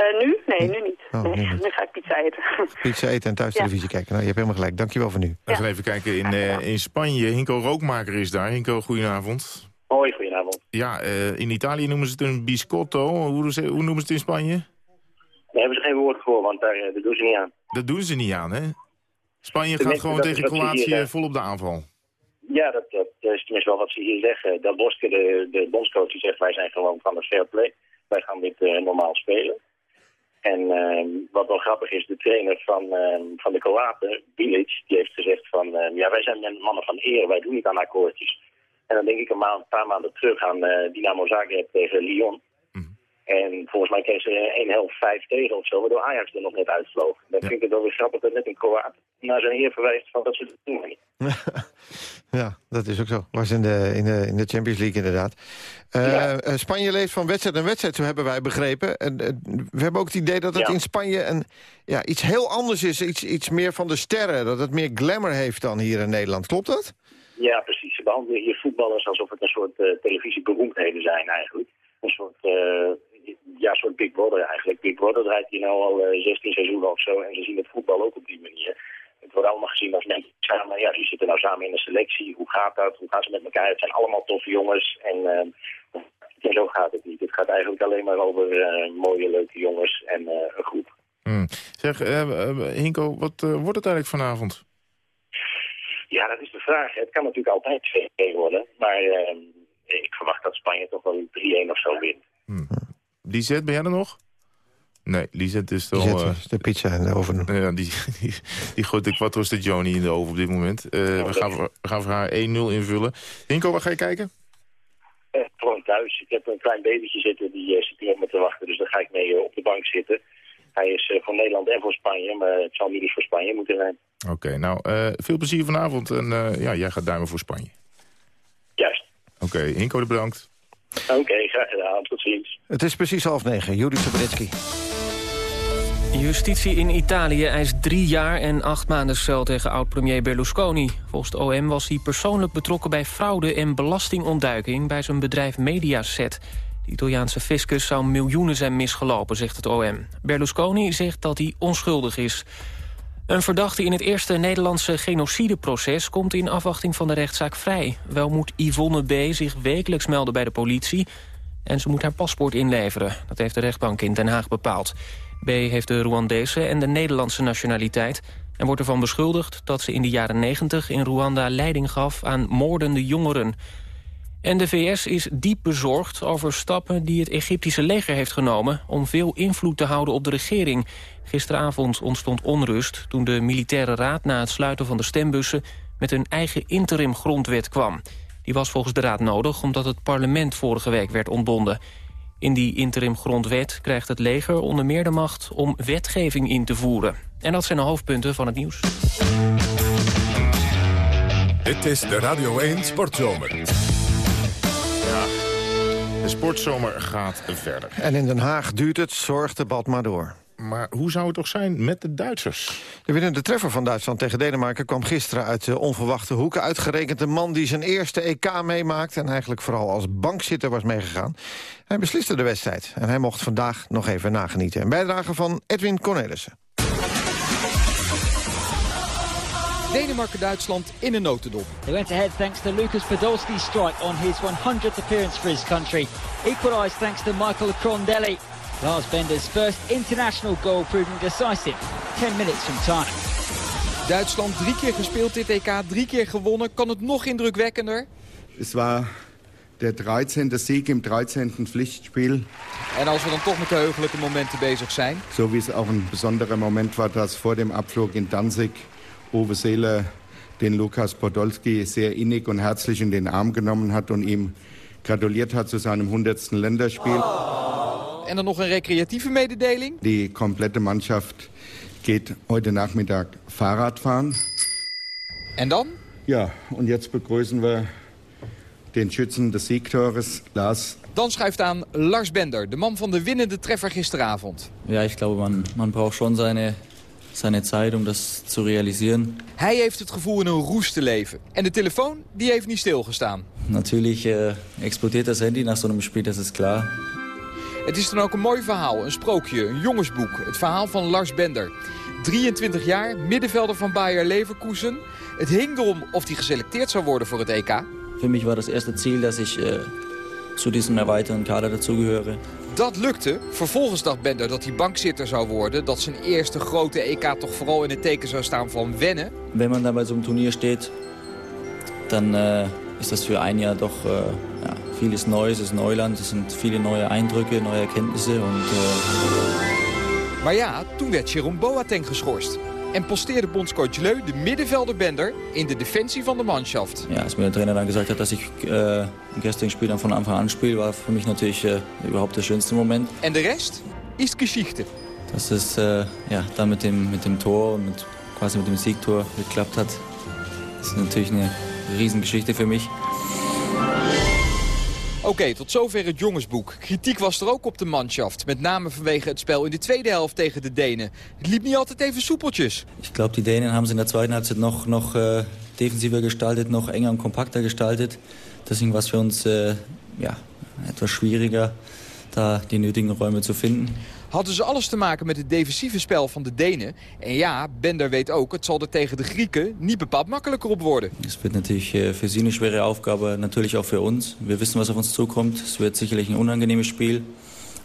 S16: Eh, nu? Nee, nu niet.
S2: Oh,
S16: nee,
S2: nu
S16: ga ik pizza eten.
S2: Pizza eten en thuis
S16: Ja.
S2: televisie kijken. Nou, je hebt helemaal gelijk. Dankjewel voor nu.
S3: We gaan even kijken in, eh, in Spanje. Hinko Rookmaker is daar. Hinko, goedenavond.
S17: Hoi, goedenavond.
S3: Ja, eh, in Italië noemen ze het een biscotto. Hoe, hoe noemen ze het in Spanje?
S17: Daar hebben ze geen woord voor, want daar, dat doen ze niet aan.
S3: Dat doen ze niet aan, hè? Spanje
S17: Tenminste,
S3: gaat gewoon tegen Kroatië vol op de aanval.
S17: Ja, dat, dat is tenminste wel wat ze hier zeggen. Dat Boske, de, de bondscoach, die zegt wij zijn gewoon van de fair play. Wij gaan dit normaal spelen. En eh, wat wel grappig is, de trainer van, eh, van de Kroaten, Bilic, die heeft gezegd van... eh, ja, wij zijn mannen van eer, wij doen niet aan akkoordjes. En dan denk ik een, maand, een paar maanden terug aan eh, Dynamo Zagreb tegen Lyon. En volgens mij kreeg ze één helft vijf tegen of zo, waardoor Ajax er nog net uitvloog. Dan vind ik het wel weer grappig dat net een Kroaat naar zijn eer verwijst van dat ze het doen.
S2: Ja, dat is ook zo. Was in de, in de, in de Champions League inderdaad. Eh, eh, Spanje leeft van wedstrijd en wedstrijd, zo hebben wij begrepen. En, eh, we hebben ook het idee dat het
S17: Ja.
S2: in Spanje een, ja, iets heel anders is. Iets, iets meer van de sterren. Dat het meer glamour heeft dan hier in Nederland. Klopt dat?
S17: Ja, precies. Ze behandelen hier voetballers alsof het een soort uh, televisieberoemdheden zijn eigenlijk. Een soort, uh, ja, soort Big Brother eigenlijk. Big Brother draait hier nou al uh, 16 seizoenen of zo en ze zien het voetbal ook op die manier. Het wordt allemaal gezien als mensen samen, ja, die zitten nou samen in een selectie. Hoe gaat dat? Hoe gaan ze met elkaar? Het zijn allemaal toffe jongens en, en zo gaat het niet. Het gaat eigenlijk alleen maar over mooie, leuke jongens en een groep.
S3: Hmm. Zeg, Hinko, wat wordt het eigenlijk vanavond?
S17: Ja, dat is de vraag. Het kan natuurlijk altijd 2-1 worden. Maar uh, ik verwacht dat Spanje toch wel 3-1 of zo wint.
S3: Hmm. Lisette, ben jij er nog? Nee, Lisette is toch...
S2: Uh, de pizza in de oven.
S3: Ja, die, die, die gooit de quattro stagioni in de oven op dit moment. Uh, we, gaan voor, we gaan voor haar 1-0 invullen. Hinko, waar ga je kijken?
S17: Uh, gewoon thuis. Ik heb een klein babytje zitten, die zit hier op me te wachten. Dus daar ga ik mee op de bank zitten. Hij is voor Nederland en voor Spanje, maar het zal niet dus voor Spanje moeten zijn.
S3: Oké, nou, uh, veel plezier vanavond. En uh, ja, jij gaat duimen voor Spanje.
S17: Juist.
S3: Oké, okay, Inko bedankt.
S17: Oké, okay, graag gedaan. Tot ziens.
S2: Het is precies half negen. Juri Sabritski.
S4: Justitie in Italië eist drie jaar en acht maanden cel tegen oud-premier Berlusconi. Volgens de OM was hij persoonlijk betrokken bij fraude en belastingontduiking... bij zijn bedrijf Mediaset. De Italiaanse fiscus zou miljoenen zijn misgelopen, zegt het OM. Berlusconi zegt dat hij onschuldig is... Een verdachte in het eerste Nederlandse genocideproces... komt in afwachting van de rechtszaak vrij. Wel moet Yvonne B. zich wekelijks melden bij de politie... en ze moet haar paspoort inleveren. Dat heeft de rechtbank in Den Haag bepaald. B. heeft de Rwandese en de Nederlandse nationaliteit... en wordt ervan beschuldigd dat ze in de jaren 90 in Rwanda leiding gaf aan moordende jongeren... En de VS is diep bezorgd over stappen die het Egyptische leger heeft genomen... om veel invloed te houden op de regering. Gisteravond ontstond onrust toen de militaire raad... na het sluiten van de stembussen met een eigen interim grondwet kwam. Die was volgens de raad nodig omdat het parlement vorige week werd ontbonden. In die interim grondwet krijgt het leger onder meer de macht... om wetgeving in te voeren. En dat zijn de hoofdpunten van het nieuws.
S1: Dit is de Radio 1 Sportzomer.
S3: De sportzomer gaat verder.
S2: En in Den Haag duurt het zorgdebat maar door.
S3: Maar hoe zou het toch zijn met de Duitsers?
S2: De winnende treffer van Duitsland tegen Denemarken kwam gisteren uit de onverwachte hoeken. Uitgerekend de man die zijn eerste EK meemaakt en eigenlijk vooral als bankzitter was meegegaan. Hij besliste de wedstrijd en hij mocht vandaag nog even nagenieten. Een bijdrage van Edwin Cornelissen.
S18: Denemarken-Duitsland in een notendop.
S19: They went ahead thanks to Lucas Podolski's strike on his 100th appearance for his country. Equalised thanks to Michael Crondelli. Lars Bender's first international goal proving decisive. 10 minutes from time.
S18: Duitsland drie keer gespeeld dit EK, drie keer gewonnen. Kan het nog indrukwekkender?
S20: Het was de 13e Sieg im 13e Pflichtspiel.
S18: En als we dan toch met de heugelijke momenten bezig zijn.
S20: Zo wie het ook een bijzondere moment was dat voor dem Abflug in Danzig Uwe Seele den Lukas Podolski sehr innig und herzlich in den Arm genommen hat und ihm gratuliert hat zu seinem 100. Länderspiel.
S18: En dan nog een recreatieve mededeling.
S20: Die komplette Mannschaft geht heute Nachmittag Fahrrad fahren.
S18: En dan?
S20: Ja, und jetzt begrüßen wir den Schützen des Siegtores, Lars.
S18: Dan schuift aan Lars Bender, de man van de winnende treffer gisteravond.
S21: Ja, ich glaube, man, man braucht schon seine, seine Zeit, um das zu realisieren.
S18: Hij heeft het gevoel in een roes te leven. En de telefoon, die heeft niet stilgestaan.
S21: Natürlich äh, explodiert das Handy nach so einem Spiel, das ist klar.
S18: Het is dan ook een mooi verhaal, een sprookje, een jongensboek. Het verhaal van Lars Bender. 23 jaar, middenvelder van Bayer Leverkusen. Het hing erom of hij geselecteerd zou worden voor het EK.
S21: Für mich war das erste Ziel, dass ich äh, zu diesem erweiterten Kader dazugehöre.
S18: Dat lukte. Vervolgens dacht Bender dat hij bankzitter zou worden. Dat zijn eerste grote EK toch vooral in het teken zou staan van wennen.
S21: Wenn man bei so einem Turnier steht, dann äh, ist das für ein Jahr doch äh, ja, vieles Neues, es ist Neuland, es sind viele neue Eindrücke, neue Erkenntnisse. Und, äh
S18: Maar ja, toen werd Jerome Boateng geschorst. En posteerde bondscoach Leu, de middenvelder Bender, in de defensie van de Mannschaft.
S21: Ja, als mir der Trainer dann gesagt hat, dass ich äh, im gestrigen Spiel dann von Anfang an spiele, war für mich natürlich äh, überhaupt der schönste Moment.
S18: En de rest is Geschichte.
S21: Dass es äh, ja, dann mit dem, mit dem Tor und mit, quasi mit dem Siegtor geklappt hat, ist natürlich eine Riesengeschichte für mich.
S18: Oké, tot zover het jongensboek. Kritiek was er ook op de manschaft. Met name vanwege het spel in de tweede helft tegen de Denen. Het liep niet altijd even soepeltjes.
S21: Ich glaube, die Dänen haben es in Halbzeit noch, noch äh, defensiver gestaltet, noch enger und kompakter gestaltet. Deswegen es für uns äh, ja, etwas schwieriger, da die nötigen Räume zu finden.
S18: Hadden ze alles te maken met het defensieve spel van de Denen. En ja, Bender weet ook, het zal er tegen de Grieken niet bepaald makkelijker op worden.
S21: Es wird natürlich äh, für sie eine schwere Aufgabe, natürlich auch für uns. Wir wissen, was auf uns zukommt. Es wird sicherlich ein unangenehmes Spiel.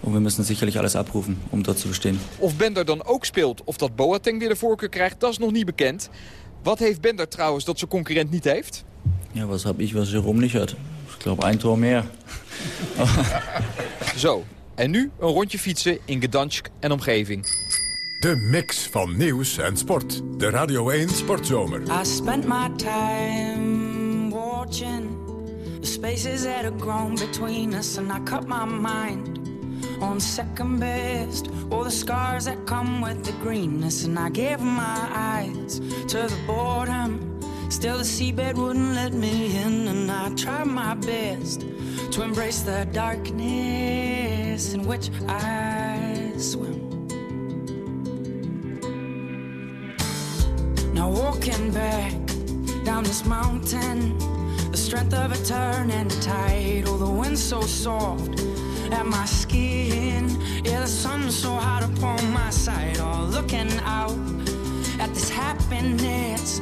S21: Und wir müssen sicherlich alles abrufen, um dort zu bestehen.
S18: Of Bender dan ook speelt of dat Boateng weer de voorkeur krijgt, dat is nog niet bekend. Wat heeft Bender trouwens dat zijn concurrent niet heeft?
S21: Ja, was habe ich, was Jerome nicht hat? Ich glaube, ein Tor mehr.
S18: Zo, en nu een rondje fietsen in Gdansk en omgeving.
S1: De mix van nieuws en sport. De Radio 1 Sportzomer.
S22: I spent my time watching the spaces that have grown between us, and I cut my mind on second best. All the scars that come with the greenness, and I gave my eyes to the boredom. Still, the seabed wouldn't let me in, and I tried my best to embrace the darkness in which I swim. Now walking back down this mountain, the strength of a turning tide. Oh, the wind so soft at my skin. Yeah, the sun so hot upon my side. Oh, looking out at this happiness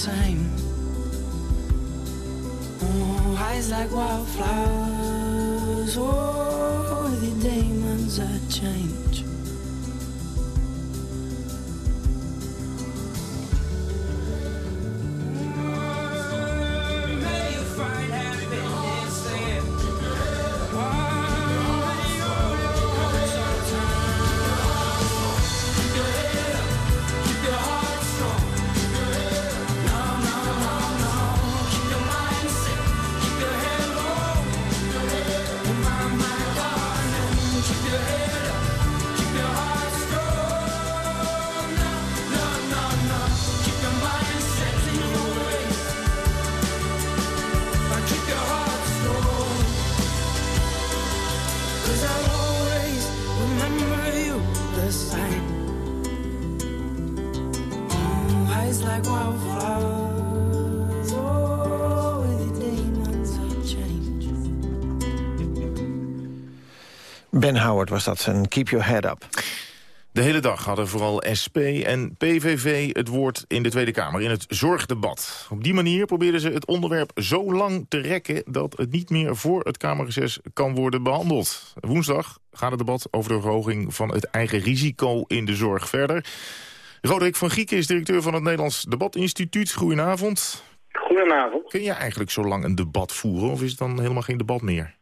S22: the same. Oh, eyes like wildflowers. Oh, your demons that change.
S2: Ben Howard was dat, en Keep Your Head Up.
S3: De hele dag hadden vooral SP en PVV het woord in de Tweede Kamer... in het zorgdebat. Op die manier probeerden ze het onderwerp zo lang te rekken... dat het niet meer voor het Kamerreces kan worden behandeld. Woensdag gaat het debat over de verhoging van het eigen risico in de zorg verder. Roderick van Gieken is directeur van het Nederlands Debatinstituut. Goedenavond.
S23: Goedenavond.
S3: Kun je eigenlijk zo lang een debat voeren of is het dan helemaal geen debat meer?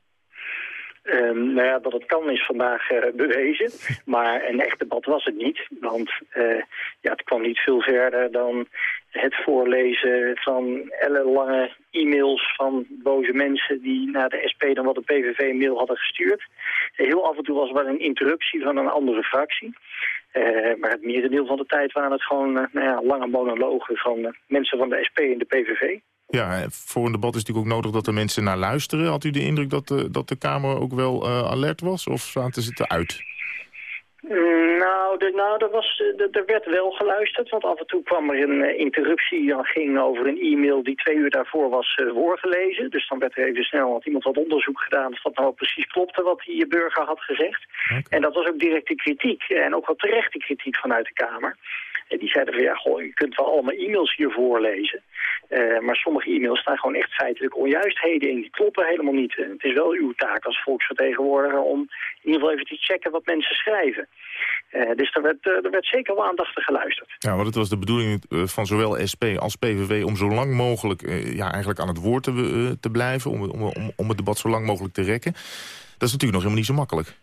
S24: Um, nou ja, dat het kan is vandaag uh, bewezen. Maar een echt debat was het niet. Want uh, ja, het kwam niet veel verder dan het voorlezen van ellenlange e-mails van boze mensen die naar de SP dan wat de PVV-mail hadden gestuurd. Heel af en toe was er wel een interruptie van een andere fractie. Uh, maar het merendeel van de tijd waren het gewoon nou ja, lange monologen van mensen van de SP en de PVV.
S3: Ja, voor een debat is natuurlijk ook nodig dat er mensen naar luisteren. Had u de indruk dat de, dat de Kamer ook wel uh, alert was of zaten ze eruit?
S24: Nou, de, nou er, was, er werd wel geluisterd, want af en toe kwam er een uh, interruptie. Dan ging over een e-mail die twee uur daarvoor was uh, voorgelezen. Dus dan werd er even snel, had iemand wat onderzoek gedaan... of dat nou precies klopte wat die burger had gezegd. Okay. En dat was ook directe kritiek. En ook wel terechte kritiek vanuit de Kamer. En die zeiden van ja, goh, je kunt wel allemaal e-mails hier voorlezen. Uh, maar sommige e-mails staan gewoon echt feitelijk onjuistheden in. Die kloppen helemaal niet. Het is wel uw taak als volksvertegenwoordiger om in ieder geval even te checken wat mensen schrijven. Uh, dus er werd, uh, er werd zeker wel aandachtig geluisterd.
S3: Ja, want het was de bedoeling van zowel SP als PVV om zo lang mogelijk ja, eigenlijk aan het woord te, te blijven. Om, om, om het debat zo lang mogelijk te rekken. Dat is natuurlijk nog helemaal niet zo makkelijk.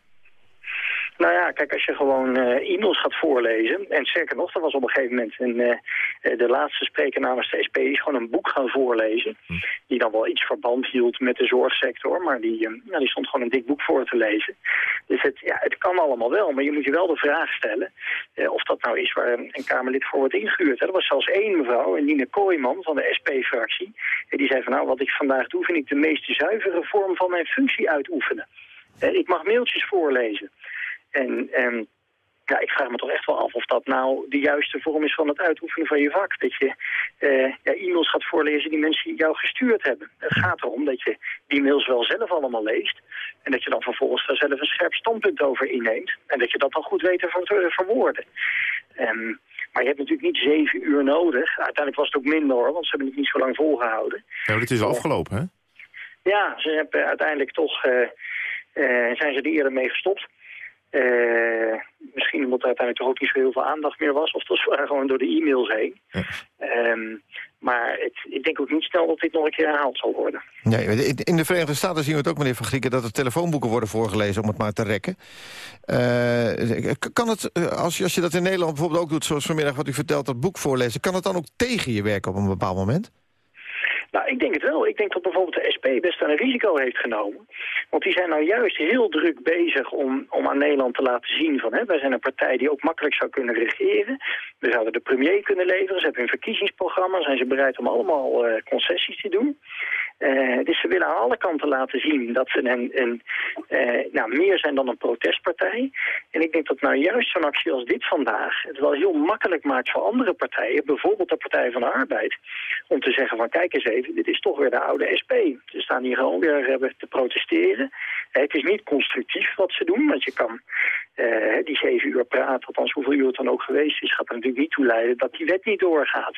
S24: Nou ja, kijk, als je gewoon uh, e-mails gaat voorlezen... en sterker nog, er was op een gegeven moment een, uh, de laatste spreker namens de SP... is gewoon een boek gaan voorlezen... Hm. die dan wel iets verband hield met de zorgsector... maar die, nou, die stond gewoon een dik boek voor te lezen. Dus het, ja, het kan allemaal wel, maar je moet je wel de vraag stellen... of dat nou is waar een, een Kamerlid voor wordt ingehuurd. Er was zelfs één mevrouw, Nina Kooijman van de SP-fractie... die zei van nou, wat ik vandaag doe... vind ik de meest zuivere vorm van mijn functie uitoefenen. ik mag mailtjes voorlezen. En um, ja, ik vraag me toch echt wel af of dat nou de juiste vorm is van het uitoefenen van je vak. Dat je uh, ja, e-mails gaat voorlezen die mensen jou gestuurd hebben. Het gaat erom dat je die mails wel zelf allemaal leest. En dat je dan vervolgens daar zelf een scherp standpunt over inneemt. En dat je dat dan goed weet te ver verwoorden. Um, maar je hebt natuurlijk niet zeven uur nodig. Uiteindelijk was het ook minder hoor, want ze hebben het niet zo lang volgehouden.
S3: Ja, maar het is afgelopen hè?
S24: Ja, ze hebben uiteindelijk toch... Uh, uh, zijn ze er eerder mee gestopt. Uh, misschien omdat er uiteindelijk toch ook niet zo heel veel aandacht meer was. Of dat was gewoon door de e-mails heen. Ja. Um, maar het, ik denk ook niet snel dat dit nog een keer herhaald zal worden.
S2: Nee, in de Verenigde Staten zien we het ook, meneer Van Grieken... dat er telefoonboeken worden voorgelezen om het maar te rekken. Uh, kan het, als je, als je dat in Nederland bijvoorbeeld ook doet... zoals vanmiddag wat u vertelt, dat boek voorlezen... kan het dan ook tegen je werken op een bepaald moment?
S24: Nou, ik denk het wel. Ik denk dat bijvoorbeeld de SP best een risico heeft genomen. Want die zijn nou juist heel druk bezig om, om aan Nederland te laten zien van... Hè, wij zijn een partij die ook makkelijk zou kunnen regeren. We zouden de premier kunnen leveren. Ze hebben een verkiezingsprogramma. Zijn ze bereid om allemaal uh, concessies te doen. Uh, dus ze willen aan alle kanten laten zien dat ze een, een, uh, nou, meer zijn dan een protestpartij. En ik denk dat nou juist zo'n actie als dit vandaag... het wel heel makkelijk maakt voor andere partijen... bijvoorbeeld de Partij van de Arbeid... om te zeggen van kijk eens even, dit is toch weer de oude SP. Ze staan hier gewoon weer te protesteren. Uh, het is niet constructief wat ze doen, want je kan die zeven uur praten... althans hoeveel uur het dan ook geweest is... gaat er natuurlijk niet toe leiden dat die wet niet doorgaat.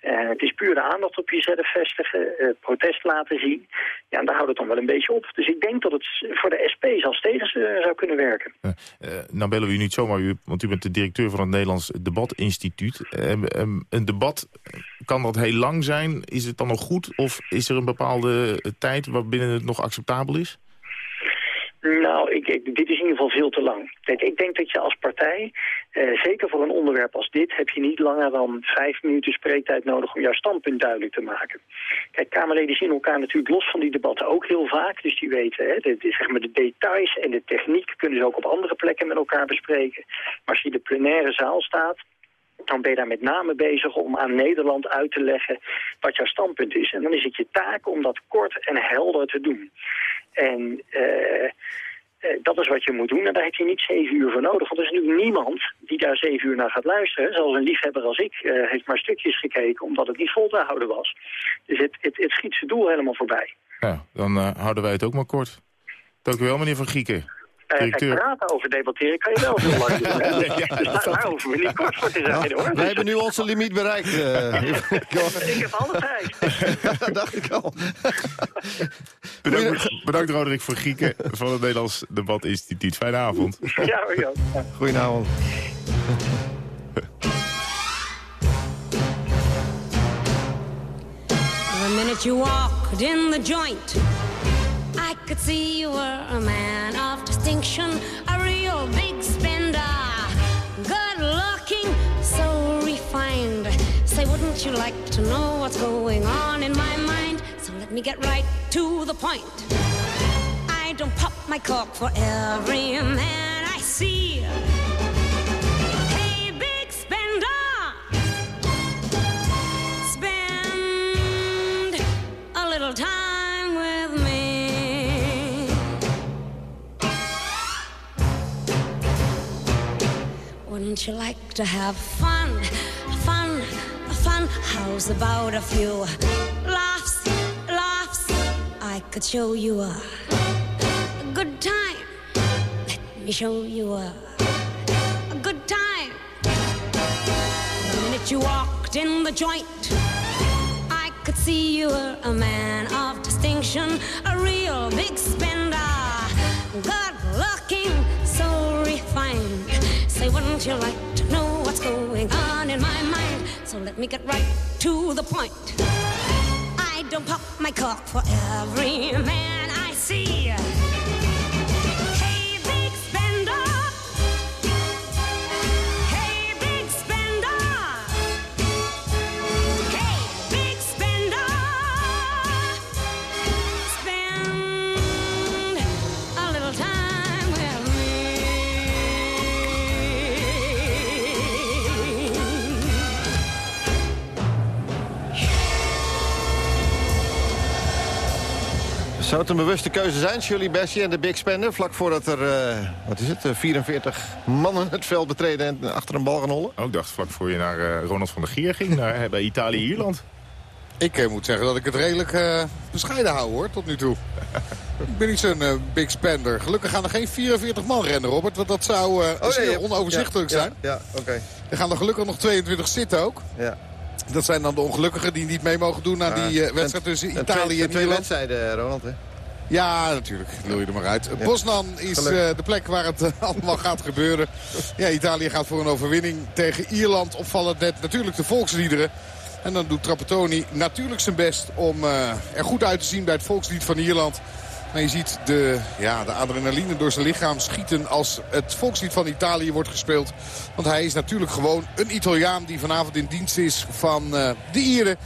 S24: het is puur de aandacht op jezelf vestigen, protest laten zien. Ja, en daar houdt het dan wel een beetje op. Dus ik denk dat het voor de SP zelfs tegen ze zou kunnen werken.
S3: Nou bellen we u niet zomaar, u, want u bent de directeur van het Nederlands Debatinstituut. Uh, een debat, kan dat heel lang zijn? Is het dan nog goed? Of is er een bepaalde tijd waarbinnen het nog acceptabel is?
S24: Nou, ik, dit is in ieder geval veel te lang. Kijk, ik denk dat je als partij, eh, zeker voor een onderwerp als dit... heb je niet langer dan vijf minuten spreektijd nodig om jouw standpunt duidelijk te maken. Kijk, Kamerleden zien elkaar natuurlijk los van die debatten ook heel vaak. Dus die weten, hè, de, zeg maar de details en de techniek kunnen ze ook op andere plekken met elkaar bespreken. Maar als je in de plenaire zaal staat dan ben je daar met name bezig om aan Nederland uit te leggen wat jouw standpunt is. En dan is het je taak om dat kort en helder te doen. En uh, uh, dat is wat je moet doen. En daar heb je niet zeven uur voor nodig. Want er is natuurlijk niemand die daar zeven uur naar gaat luisteren. Zelfs een liefhebber als ik uh, heeft maar stukjes gekeken... omdat het niet vol te houden was. Dus het, het, het schiet zijn doel helemaal voorbij.
S3: Ja, dan houden wij het ook maar kort. Dank u wel, meneer Van Gieken.
S24: Uh, kijk, praten over debatteren kan je wel heel lang doen. Ja, dus daar, daar hoeven we niet kort voor te zijn, hoor.
S2: Wij hebben nu onze limiet bereikt. Uh,
S24: ik heb alle tijd.
S2: dat dacht ik al.
S3: bedankt, bedankt Roderick voor Gieken van het Nederlands Debatinstituut. Fijne avond.
S24: Ja, hoor.
S2: Goedenavond.
S23: The minute you walked in the joint
S25: I could see you were a man of distinction, a real big spender. Good looking, so refined. Say, wouldn't you like to know what's going on in my mind? So let me get right to the point. I don't pop my cork for every man I see. Hey, big spender, spend a little time Wouldn't you like to have fun, fun, fun? How's about a few laughs, laughs? I could show you a, good time. Let me show you a, a good time. The minute you walked in the joint, I could see you were a man of distinction, a real big spender. Good looking, so refined. Say, wouldn't you like to know what's going on in my mind? So let me get right to the point. I don't pop my cork for every man I see.
S2: Zou het een bewuste keuze zijn, Shirley Bessie en de Big Spender... vlak voordat er, eh, wat is het, eh, 44 mannen het veld betreden en achter een bal gaan hollen?
S3: Oh, ik dacht vlak voor je naar eh, Ronald van der Gier ging, naar, eh, bij Italië-Ierland.
S14: Ik eh, moet zeggen dat ik het redelijk eh, bescheiden hou hoor, tot nu toe. ik ben niet zo'n eh, big spender. Gelukkig gaan er geen 44 man rennen, Robert. Want dat zou eh,
S2: nee,
S14: zeer
S2: ja.
S14: onoverzichtelijk
S2: Ja,
S14: zijn.
S2: Ja, oké.
S14: Er gaan er gelukkig nog 22 zitten ook.
S2: Ja.
S14: Dat zijn dan de ongelukkigen die niet mee mogen doen aan die eh, wedstrijd tussen
S2: en
S14: Italië
S2: twee,
S14: en
S2: twee
S14: Ierland.
S2: wedstrijden, Ronald, hè?
S14: Ja, natuurlijk. Lul je er maar uit.
S2: Ja.
S14: Poznan is eh, de plek waar het eh, allemaal gaat gebeuren. Ja, Italië gaat voor een overwinning tegen Ierland. Opvallend net natuurlijk de volksliederen. En dan doet Trapattoni natuurlijk zijn best om eh, er goed uit te zien bij het volkslied van Ierland. Maar je ziet de, ja, de adrenaline door zijn lichaam schieten als het volkslied van Italië wordt gespeeld. Want hij is natuurlijk gewoon een Italiaan die vanavond in dienst is van eh, de Ieren.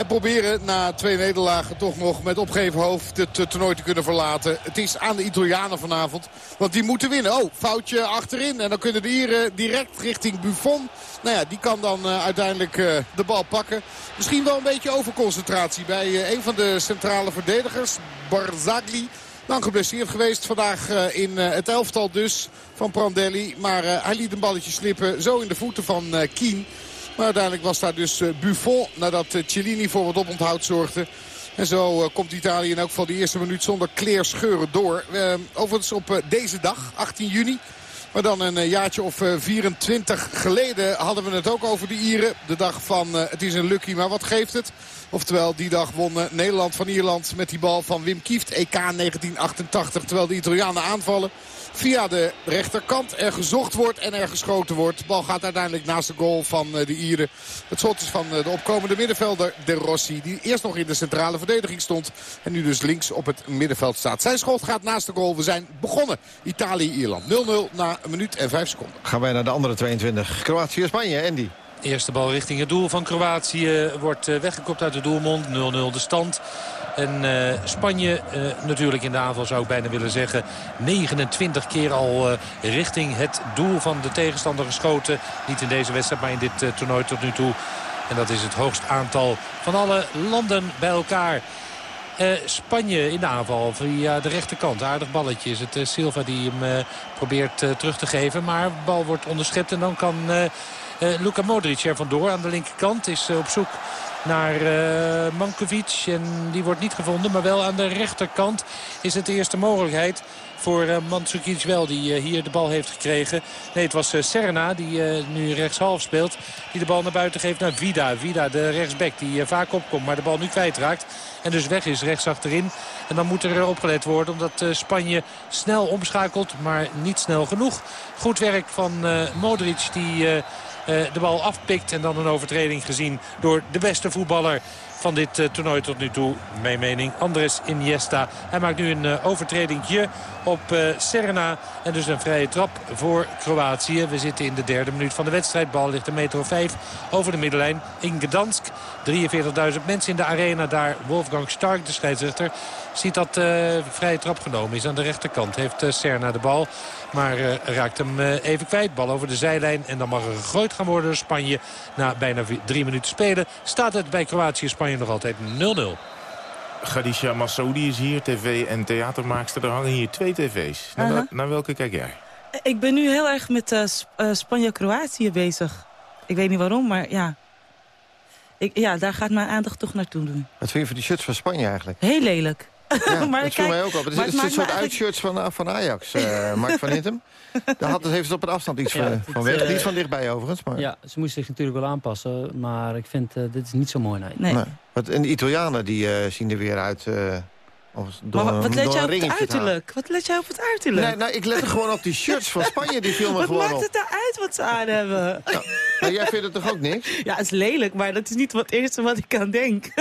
S14: En proberen na twee nederlagen toch nog met opgeven hoofd het eh, toernooi te kunnen verlaten. Het is aan de Italianen vanavond, want die moeten winnen. Oh, foutje achterin en dan kunnen de Ieren direct richting Buffon. Nou ja, die kan dan eh, uiteindelijk eh, de bal pakken. Misschien wel een beetje overconcentratie bij een van de centrale verdedigers, Barzagli. Lang geblesseerd geweest vandaag in het elftal dus van Prandelli. Maar hij liet een balletje slippen zo in de voeten van Kien. Maar uiteindelijk was daar dus eh, Buffon nadat eh, Cellini voor wat oponthoud zorgde. En zo eh, komt Italië in elk geval de eerste minuut zonder kleerscheuren door. Overigens op deze dag, 18 juni. Maar dan een jaartje of eh, 24 geleden hadden we het ook over de Ieren. De dag van het is een lucky, maar wat geeft het? Oftewel, die dag won Nederland van Ierland met die bal van Wim Kieft. EK 1988, terwijl de Italianen aanvallen. Via de rechterkant er gezocht wordt en er geschoten wordt. De bal gaat uiteindelijk naast de goal van eh, de Ieren. Het schot is van eh, de opkomende middenvelder De Rossi. Die eerst nog in de centrale verdediging stond. En nu dus links op het middenveld staat. Zijn schot gaat naast de goal. We zijn begonnen. Italië-Ierland 0-0 na een minuut en vijf seconden.
S2: Gaan wij naar de andere 22. Kroatië-Spanje, Andy.
S15: Eerste bal richting het doel van Kroatië wordt eh, weggekopt uit de doelmond. 0-0 de stand. En eh, Spanje eh, natuurlijk in de aanval zou ik bijna willen zeggen. 29 keer al eh, richting het doel van de tegenstander geschoten. Niet in deze wedstrijd, maar in dit toernooi tot nu toe. En dat is het hoogst aantal van alle landen bij elkaar. Spanje in de aanval via de rechterkant. Aardig balletje is het Silva die hem probeert terug te geven. Maar de bal wordt onderschept en dan kan Luka Modric er vandoor. Aan de linkerkant is op zoek naar eh Mankovic. En die wordt niet gevonden. Maar wel aan de rechterkant is het de eerste mogelijkheid voor uh, wel. Die eh, hier de bal heeft gekregen. Nee, het was eh, Serna die nu rechtshalf speelt. Die de bal naar buiten geeft naar Vida. Vida, de rechtsback die vaak opkomt. Maar de bal nu kwijtraakt. En dus weg is rechts achterin. En dan moet er opgelet worden. Omdat Spanje snel omschakelt. Maar niet snel genoeg. Goed werk van Modric. Die... eh, de bal afpikt. En dan een overtreding gezien door de beste voetballer van dit uh, toernooi tot nu toe. Mijn mening, Andres Iniesta. Hij maakt nu een uh, overtredingje op Serna. En dus een vrije trap voor Kroatië. We zitten in de derde minuut van de wedstrijd. Bal ligt een meter of vijf over de middenlijn in Gdansk. 43.000 mensen in de arena daar. Wolfgang Stark, de scheidsrechter, ziet dat vrije trap genomen is. Aan de rechterkant heeft Serna de bal. Maar uh, raakt hem uh, even kwijt. Bal over de zijlijn. En dan mag er gegooid gaan worden door Spanje. Na bijna drie minuten spelen staat het bij Kroatië-Spanje nog altijd 0-0.
S3: Khadija Massoudi is hier, tv- en theatermaakster. Er hangen hier twee tv's. Naar, wel- naar welke kijk jij?
S12: Ik ben nu heel erg met eh, Sp- eh, Spanje-Kroatië bezig. Ik weet niet waarom, maar ja. Ik, ja, daar gaat mijn aandacht toch naartoe doen.
S2: Wat vind je van die shirts van Spanje eigenlijk?
S12: Heel lelijk.
S2: Ja,
S12: Maar
S2: dat viel
S12: kijk,
S2: mij ook op. Het is, het is een soort uitshirts van, van Ajax, eh Mark van Hintem. Daar had, heeft het op een afstand iets
S13: Ja,
S2: van,
S13: het,
S2: van weg.
S13: eh,
S2: Niet van dichtbij overigens. Maar,
S13: Ja, ze moest zich natuurlijk wel aanpassen. Maar ik vind, eh, dit is niet zo mooi, nee.
S2: Nee. Wat, en de Italianen die eh, zien er weer uit... door,
S12: Maar wat, let jij op het uiterlijk? Wat let jij op het uiterlijk?
S2: Nee, nou, ik let er gewoon op die shirts van Spanje. Die viel me
S12: wat
S2: gewoon
S12: maakt het daaruit wat ze aan hebben?
S2: Maar jij vindt het toch ook niks?
S12: Ja, het is lelijk, maar dat is niet wat eerste wat ik aan denk.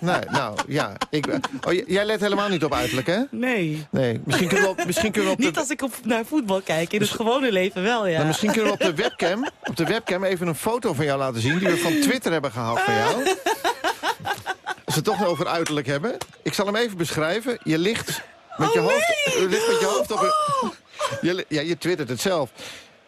S2: Nee, nou, ja. Ik, oh, jij let helemaal niet op uiterlijk, hè?
S12: Nee.
S2: Nee, misschien kunnen we op, misschien kunnen we op de...
S12: Niet als ik op, naar voetbal kijk. In het gewone leven wel, ja.
S2: Nou, misschien kunnen we op de, webcam, op de webcam even een foto van jou laten zien... die we van Twitter hebben gehaald van jou. Het toch over uiterlijk hebben. Ik zal hem even beschrijven. Je ligt met, je,
S12: Oh,
S2: hoofd,
S12: nee!
S2: je ligt met je hoofd op een... Je, ja, je twittert het zelf.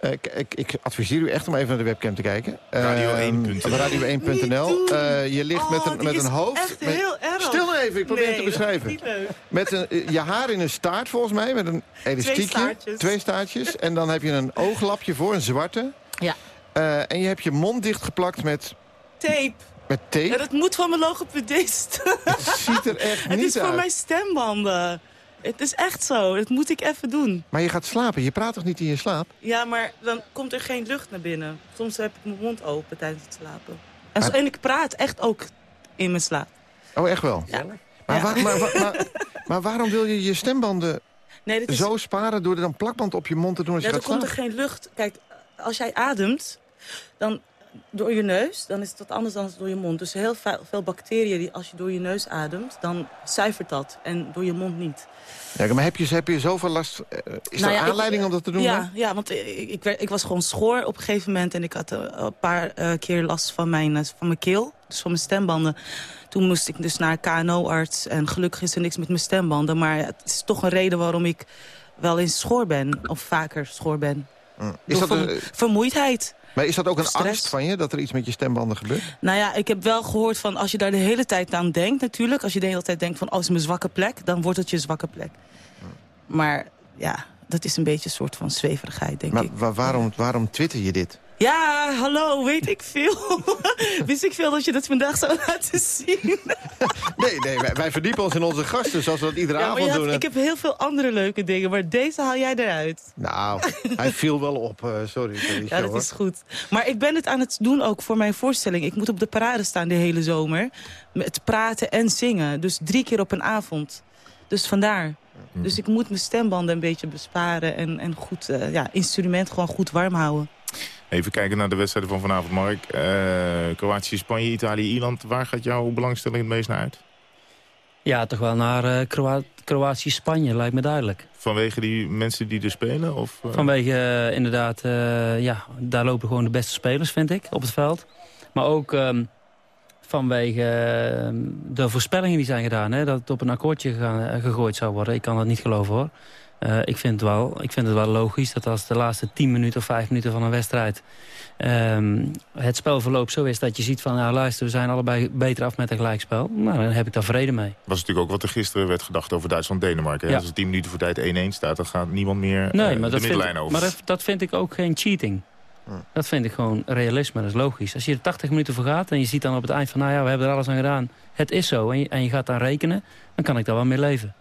S2: Eh, ik, ik, ik adviseer u echt om even naar de webcam te kijken.
S3: Radio
S2: Ehm,
S3: 1.nl.
S2: op radio1.nl. Eh, je ligt met een,
S12: die
S2: met een hoofd...
S12: echt
S2: met-
S12: heel erg.
S2: Stil even, ik probeer het te beschrijven.
S12: dat is niet leuk.
S2: Met een, eh, je haar in een staart volgens mij, met een elastiekje.
S12: staartjes.
S2: Twee staartjes. En dan heb je een ooglapje voor, een zwarte.
S12: Ja.
S2: Eh, en je hebt je mond dichtgeplakt met,
S12: Tape.
S2: Met tape.
S12: Ja, dat moet van mijn logopedist.
S2: Het ziet er echt
S12: Het
S2: niet
S12: is voor
S2: uit.
S12: mijn stembanden. Het is echt zo. Dat moet ik even doen.
S2: Maar je gaat slapen. Je praat toch niet in je slaap?
S12: Ja, maar dan komt er geen lucht naar binnen. Soms heb ik mijn mond open tijdens het slapen. En, zo,
S2: Maar-
S12: en ik praat echt ook in mijn slaap.
S2: Oh, echt wel?
S12: Ja.
S2: Maar,
S12: Ja.
S2: waar- maar, maar, waarom wil je je stembanden
S12: Nee, is,
S2: zo sparen... door er dan plakband op je mond te doen als
S12: ja,
S2: je
S12: dan
S2: gaat
S12: komt er
S2: slapen?
S12: geen lucht. Kijk, als jij ademt, dan door je neus, dan is het wat anders dan door je mond. Dus heel veel, bacteriën, die, als je door je neus ademt, dan zuivert dat. En door je mond niet.
S2: Ja, maar heb je, heb je zoveel last... eh, is
S12: Nou
S2: er
S12: ja, ik-
S2: aanleiding om dat te doen?
S12: Ja,
S2: dan?
S12: ja want ik, ik, was gewoon schoor op een gegeven moment. En ik had eh, een paar eh, keer last van mijn, van mijn keel. Dus van mijn stembanden. Toen moest ik dus naar KNO-arts. En gelukkig is er niks met mijn stembanden. Maar het is toch een reden waarom ik wel eens schoor ben. Of vaker schoor ben.
S2: Mm. Is dat
S12: ver-
S2: een-
S12: vermoeidheid.
S2: Maar is dat ook een
S12: Stress.
S2: angst van je, dat er iets met je stembanden gebeurt?
S12: Nou ja, ik heb wel gehoord van als je daar de hele tijd aan denkt natuurlijk. Als je de hele tijd denkt van oh, is mijn zwakke plek. Dan wordt het je zwakke plek. Maar ja, dat is een beetje een soort van zweverigheid, denk
S2: Maar
S12: ik.
S2: wa- waarom, waarom twitter je dit?
S12: Ja, hallo, weet ik veel. Wist ik veel dat je dat vandaag zou laten zien.
S2: Nee, nee wij, wij verdiepen ons in onze gasten, zoals we dat iedere
S12: Ja,
S2: avond
S12: had-
S2: doen.
S12: ik heb heel veel andere leuke dingen, maar deze haal jij eruit.
S2: Nou, hij viel wel op. eh, sorry.
S12: Ja, dat is goed. Maar ik ben het aan het doen ook voor mijn voorstelling. Ik moet op de parade staan de hele zomer. Met praten en zingen. Dus drie keer op een avond. Dus vandaar. Dus ik moet mijn stembanden een beetje besparen. En, en goed, eh, ja, instrument gewoon goed warm houden.
S3: Even kijken naar de wedstrijden van vanavond, Mark. Eh, Kroatië, Spanje, Italië, Ierland. Waar gaat jouw belangstelling het meest naar uit?
S13: Ja, toch wel naar eh, Kroa- Kroatië-Spanje, lijkt me duidelijk.
S3: Vanwege die mensen die er spelen? Of, eh?
S13: Vanwege inderdaad, ja, daar lopen gewoon de beste spelers, vind ik, op het veld. Maar ook ehm, vanwege ehm, de voorspellingen die zijn gedaan. Hè, dat het op een akkoordje gegaan- gegooid zou worden. Ik kan dat niet geloven hoor. Eh, ik, vind het wel, ik vind het wel logisch dat als de laatste 10 minuten of 5 minuten van een wedstrijd... ehm, het spelverloop zo is dat je ziet van... nou luister, we zijn allebei beter af met een gelijkspel. Nou, dan heb ik daar vrede mee.
S3: was natuurlijk ook wat er gisteren werd gedacht over Duitsland-Denemarken.
S13: Ja.
S3: Als het 10 minuten voor tijd 1-1 staat, dan gaat niemand meer
S13: Nee,
S3: eh,
S13: maar,
S3: de
S13: dat
S3: middenlijn over.
S13: maar dat, dat vind ik ook geen cheating. Dat vind ik gewoon realisme, dat is logisch. Als je er 80 minuten voor gaat en je ziet dan op het eind van... nou ja, we hebben er alles aan gedaan, het is zo... en je, en je gaat dan rekenen, dan kan ik daar wel mee leven.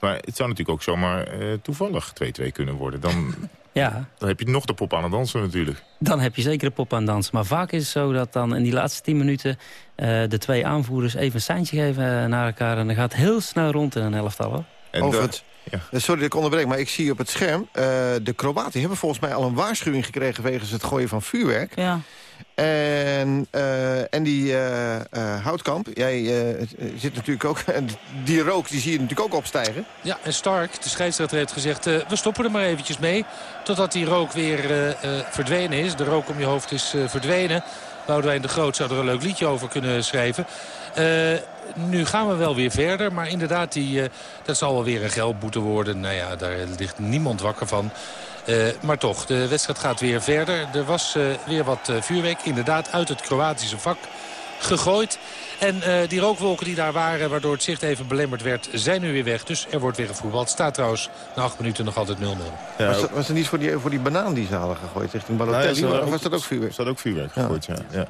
S3: Maar het zou natuurlijk ook zomaar eh, toevallig 2-2 kunnen worden. Dan,
S13: Ja,
S3: dan heb je nog de pop aan het dansen natuurlijk.
S13: dan heb je zeker een pop aan dansen. Maar vaak is het zo dat dan in die laatste 10 minuten... eh, de twee aanvoerders even een seintje geven naar elkaar... en dan gaat het heel snel rond in een elftal. Hoor.
S3: En
S2: Over het, Eh, Sorry dat ik onderbreek, maar ik zie op het scherm... eh, de Kroaten hebben volgens mij al een waarschuwing gekregen... wegens het gooien van vuurwerk.
S12: Ja.
S2: En, eh, en die eh, eh, Houtkamp, jij zit natuurlijk ook... die rook die zie je natuurlijk ook opstijgen.
S15: Ja, en Stark, de scheidsrechter, heeft gezegd... we stoppen er maar eventjes mee. Totdat die rook weer verdwenen is. De rook om je hoofd is verdwenen. Boudewijn de Groot zou er een leuk liedje over kunnen schrijven. Nu gaan we wel weer verder. Maar inderdaad, die, eh, dat zal wel weer een geldboete worden. Nou ja, daar ligt niemand wakker van. Eh, maar toch, de wedstrijd gaat weer verder. Er was eh, weer wat vuurwerk, inderdaad, uit het Kroatische vak gegooid. En eh, die rookwolken die daar waren, waardoor het zicht even belemmerd werd, zijn nu weer weg. Dus er wordt weer gevoetbald. Het staat trouwens na acht minuten nog altijd 0-0.
S2: was, dat, was er niet voor die, voor die banaan die ze hadden gegooid richting Balotelli?
S3: Nou ja,
S2: of was dat ook vuurwerk?
S3: Staat ook vuurwerk gegooid, ja. ja.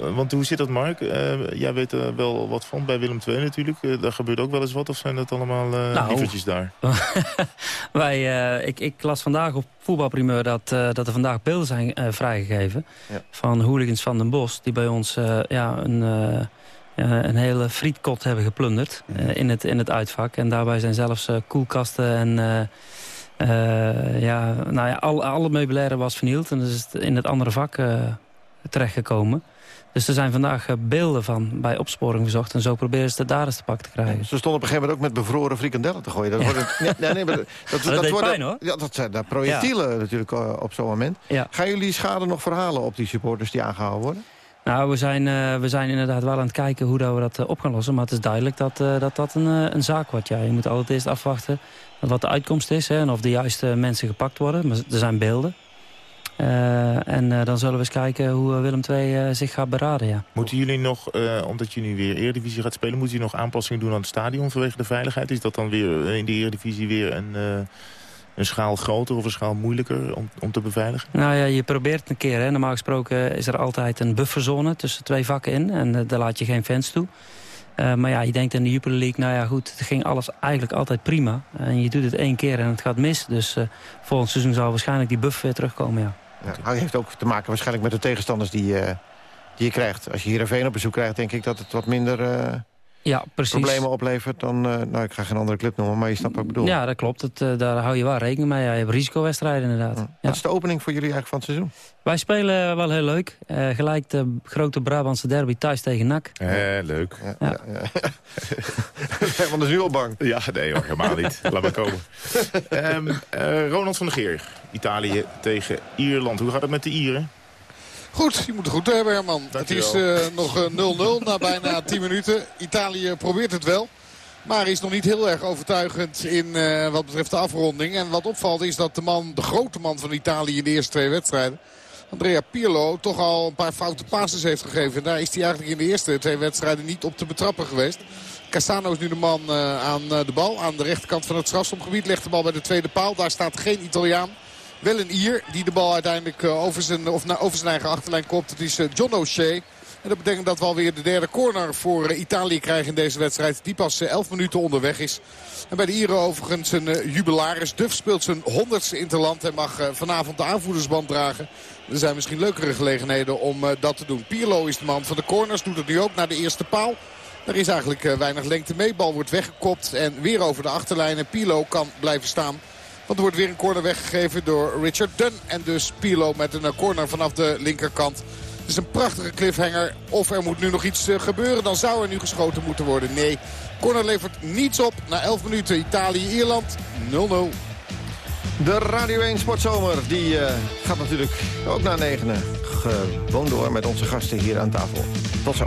S3: Eh, Want hoe zit dat, Mark? Eh, jij weet er wel wat van bij Willem II natuurlijk. Eh, daar gebeurt ook wel eens wat, of zijn dat allemaal uh,
S13: Nou.
S3: lievertjes daar?
S13: Wij, eh, ik, ik las vandaag op voetbalprimeur dat, eh, dat er vandaag beelden zijn eh, vrijgegeven...
S2: Ja.
S13: van hooligans van den Bos... die bij ons eh, ja, een, eh, een hele frietkot hebben geplunderd eh, in, het, in het uitvak. En daarbij zijn zelfs eh, koelkasten en... eh, eh, ja, nou ja, al, alle meubilaire was vernield en dus is het in het andere vak eh, terechtgekomen. Dus er zijn vandaag eh, beelden van bij opsporing verzocht... en zo proberen ze de daders te pak te krijgen.
S2: Ze stonden op een gegeven moment ook met bevroren frikandellen te gooien. Dat, wordt het, nee, nee, nee, maar dat, dat,
S13: dat deed
S2: worden-
S13: pijn, hoor.
S2: Ja, dat zijn daar projectielen natuurlijk eh, op zo'n moment.
S13: Ja.
S2: Gaan jullie schade nog verhalen op die supporters die aangehouden worden?
S13: Nou, we zijn, eh, we zijn inderdaad wel aan het kijken hoe dat we dat op gaan lossen. Maar het is duidelijk dat dat, dat een, een zaak wordt. Ja, je moet altijd eerst afwachten wat de uitkomst is. Hè, en of de juiste mensen gepakt worden. Maar er zijn beelden. Eh, en eh, dan zullen we eens kijken hoe eh, Willem II zich gaat beraden. Ja.
S3: Moeten jullie nog, omdat je nu weer Eredivisie gaat spelen... moeten jullie nog aanpassingen doen aan het stadion vanwege de veiligheid? Is dat dan weer in de Eredivisie weer een, een schaal groter of een schaal moeilijker om, om te beveiligen?
S13: Nou ja, je probeert het een keer. Hè. Normaal gesproken is er altijd een bufferzone tussen twee vakken in. En daar laat je geen fans toe. Maar ja, je denkt in de Jupiler League, nou ja goed, het ging alles eigenlijk altijd prima. En je doet het één keer en het gaat mis. Dus eh, volgend seizoen zal waarschijnlijk die buffer weer terugkomen, ja.
S2: Ja, nou, heeft ook te maken waarschijnlijk met de tegenstanders die, eh, die je krijgt. Als je hier een op bezoek krijgt, denk ik dat het wat minder eh,
S13: Ja, precies.
S2: problemen oplevert dan... eh, nou, ik ga geen andere club noemen, maar je snapt wat ik bedoel.
S13: Ja, dat klopt. Het, eh, daar hou je wel rekening mee. Ja, je hebt risicowedstrijden inderdaad. Ja.
S2: Wat is de opening voor jullie eigenlijk van het seizoen?
S13: Wij spelen wel heel leuk. Eh, gelijk de grote Brabantse derby thuis tegen NAC.
S3: Eh, leuk.
S13: Ja.
S2: Want is nu al bang.
S3: Ja, nee hoor, helemaal niet. Laat maar komen. Ehm, eh, Ronald van der Geer, Italië tegen Ierland. Hoe gaat het met de Ieren?
S14: Goed, je moet het goed hebben, Herman. Het is eh, nog eh, 0-0 na bijna 10 minuten. Italië probeert het wel. Maar is nog niet heel erg overtuigend in eh, wat betreft de afronding. En wat opvalt is dat de man, de grote man van Italië in de eerste twee wedstrijden... Andrea Pirlo toch al een paar foute passes heeft gegeven. En daar is hij eigenlijk in de eerste twee wedstrijden niet op te betrappen geweest. Castano is nu de man eh, aan eh, de bal. Aan de rechterkant van het strafschopgebied. Legt de bal bij de tweede paal. Daar staat geen Italiaan. Wel een Ier die de bal uiteindelijk eh, over, zijn, of over zijn eigen achterlijn kopt. Het is eh, John O'Shea. En dat betekent dat we alweer de derde corner voor eh, Italië krijgen in deze wedstrijd. Die pas eh, 11 minuten onderweg is. En bij de Ieren overigens een jubilaris. Duff speelt zijn honderdste interland en mag vanavond de aanvoerdersband dragen. Er zijn misschien leukere gelegenheden om dat te doen. Pirlo is de man van de corners. Doet het nu ook naar de eerste paal. Er is eigenlijk weinig lengte mee. Bal wordt weggekopt en weer over de achterlijn. En Pirlo kan blijven staan. Want er wordt weer een corner weggegeven door Richard Dunn. En dus Pirlo met een eh, corner vanaf de linkerkant. Het is een prachtige cliffhanger. Of er moet nu nog iets eh, gebeuren. Dan zou er nu geschoten moeten worden. Nee, corner levert niets op. Na 11 minuten Italië-Ierland 0-0.
S2: De Radio 1 Sportzomer die, eh, gaat natuurlijk ook naar negenen. Gewoon door met onze gasten hier aan tafel. Tot zo.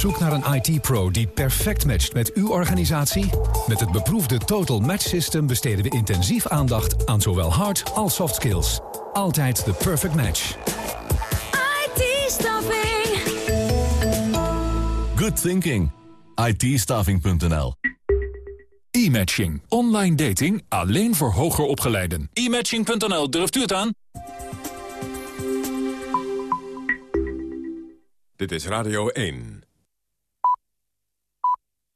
S23: Op zoek naar een IT-pro die perfect matcht met uw organisatie? Met het beproefde Total Match System besteden we intensief aandacht aan zowel hard als soft skills. Altijd de perfect match.
S25: IT-staffing.
S5: Good thinking. IT-staffing.nl
S26: E-matching. Online dating alleen voor hoger opgeleiden. E-matching.nl, durft u het aan?
S1: Dit is Radio 1.